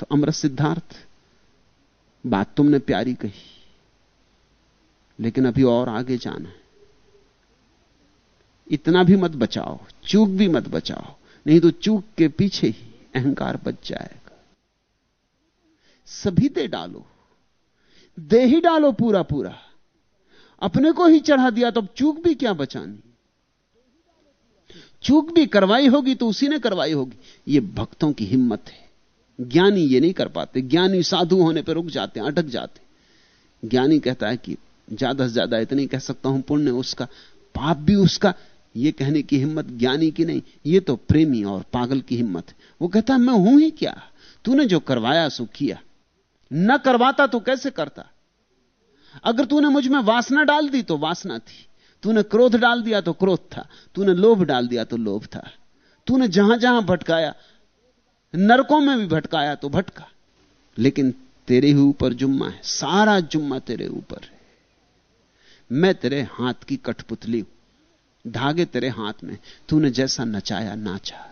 तो अमृत सिद्धार्थ, बात तुमने प्यारी कही, लेकिन अभी और आगे जाना है। इतना भी मत बचाओ, चूक भी मत बचाओ, नहीं तो चूक के पीछे ही अहंकार बच जाएगा। सभी दे डालो, दे ही डालो पूरा पूरा अपने को ही चढ़ा दिया तो अब चूक भी क्या बचानी? चूक भी करवाई होगी तो उसी ने करवाई होगी। ये भक्तों की हिम्मत है। ज्ञानी ये नहीं कर पाते। ज्ञानी साधु होने पर रुक जाते हैं, अटक जाते ज्ञानी कहता है कि ज़्यादा से ज़्यादा इतनी कह सकता हूँ, पुण्य उसका, पाप भी उसका। ये कहने की हिम्मत ज्ञानी की नहीं, ये तो प्रेमी और पागल की हिम्मत है। वो कहता है, मैं हूँ ही क्या? तूने जो करवाया सो किया। न करवाता तो कैसे करता? अगर तूने मुझमें वासना डाल दी तो वासना थी। तूने क्रोध डाल दिया तो क्रोध था, तूने लोभ डाल दिया तो लोभ था, तूने जहाँ जहाँ भटकाया, नरकों में भी भटकाया तो भटका, लेकिन तेरे ही ऊपर जुम्मा है, सारा जुम्मा तेरे ऊपर है। मैं तेरे हाथ की कठपुतली हूँ, धागे तेरे हाथ में, तूने जैसा नचाया नाचा।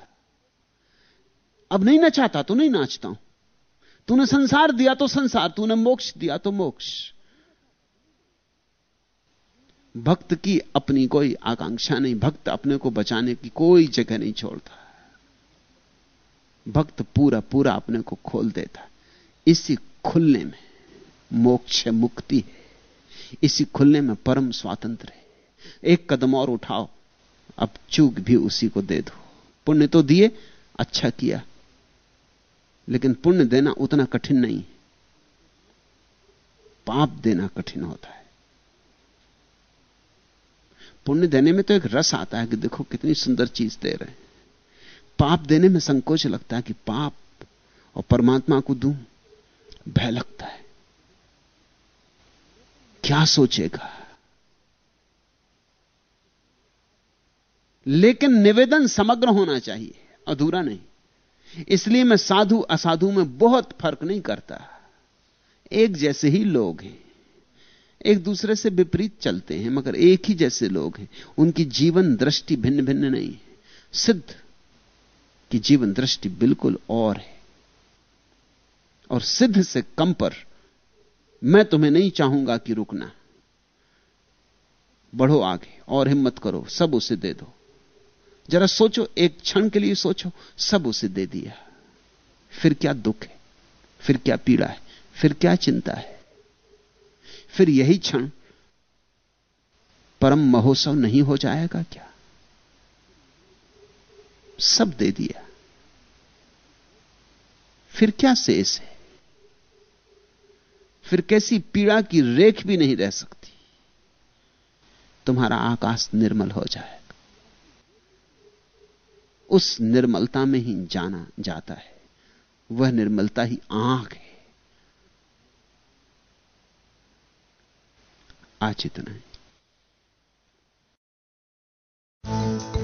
अब नहीं नचाता तो नहीं नाचता हूँ। तूने संसार दिया तो संसार, तूने मोक्ष दिया तो मोक्ष। भक्त की अपनी कोई आकांक्षा नहीं, भक्त अपने को बचाने की कोई जगह नहीं छोड़ता। भक्त पूरा पूरा अपने को खोल देता इसी खुलने में मोक्ष मुक्ति है। इसी खुलने में परम स्वातंत्र है। एक कदम और उठाओ, अब चूक भी उसी को दे दो। पुण्य तो दिए अच्छा किया। लेकिन पुण्य देना उतना कठिन नहीं पाप देना कठिन होता है। पुण्य देने में तो एक रस आता है कि देखो कितनी सुंदर चीज़ दे रहे पाप देने में संकोच लगता है कि पाप और परमात्मा को दूँ, भय लगता है। क्या सोचेगा? लेकिन निवेदन समग्र होना चाहिए, अधूरा नहीं। इसलिए मैं साधु असाधु में बहुत फ़र्क नहीं करता। एक जैसे ही लोग हैं। एक दूसरे से विपरीत चलते हैं, मगर एक ही जैसे लोग हैं। उनकी जीवन दृष्टि भिन्न भिन्न नहीं है। सिद्ध की जीवन दृष्टि बिल्कुल और है। और सिद्ध से कम पर मैं तुम्हें नहीं चाहूँगा कि रुकना। बढ़ो आगे और हिम्मत करो, सब उसे दे दो। जरा सोचो, एक क्षण के लिए सोचो, सब उसे दे दिया। फिर क्या दुख है? फिर क्या पीड़ा है? फिर क्या चिंता है? फिर यही क्षण परम महोत्सव नहीं हो जाएगा क्या? सब दे दिया। फिर क्या शेष है? फिर कैसी पीड़ा की रेख भी नहीं रह सकती। तुम्हारा आकाश निर्मल हो जाएगा। उस निर्मलता में ही जाना जाता है। वह निर्मलता ही आँख है। आज इतना है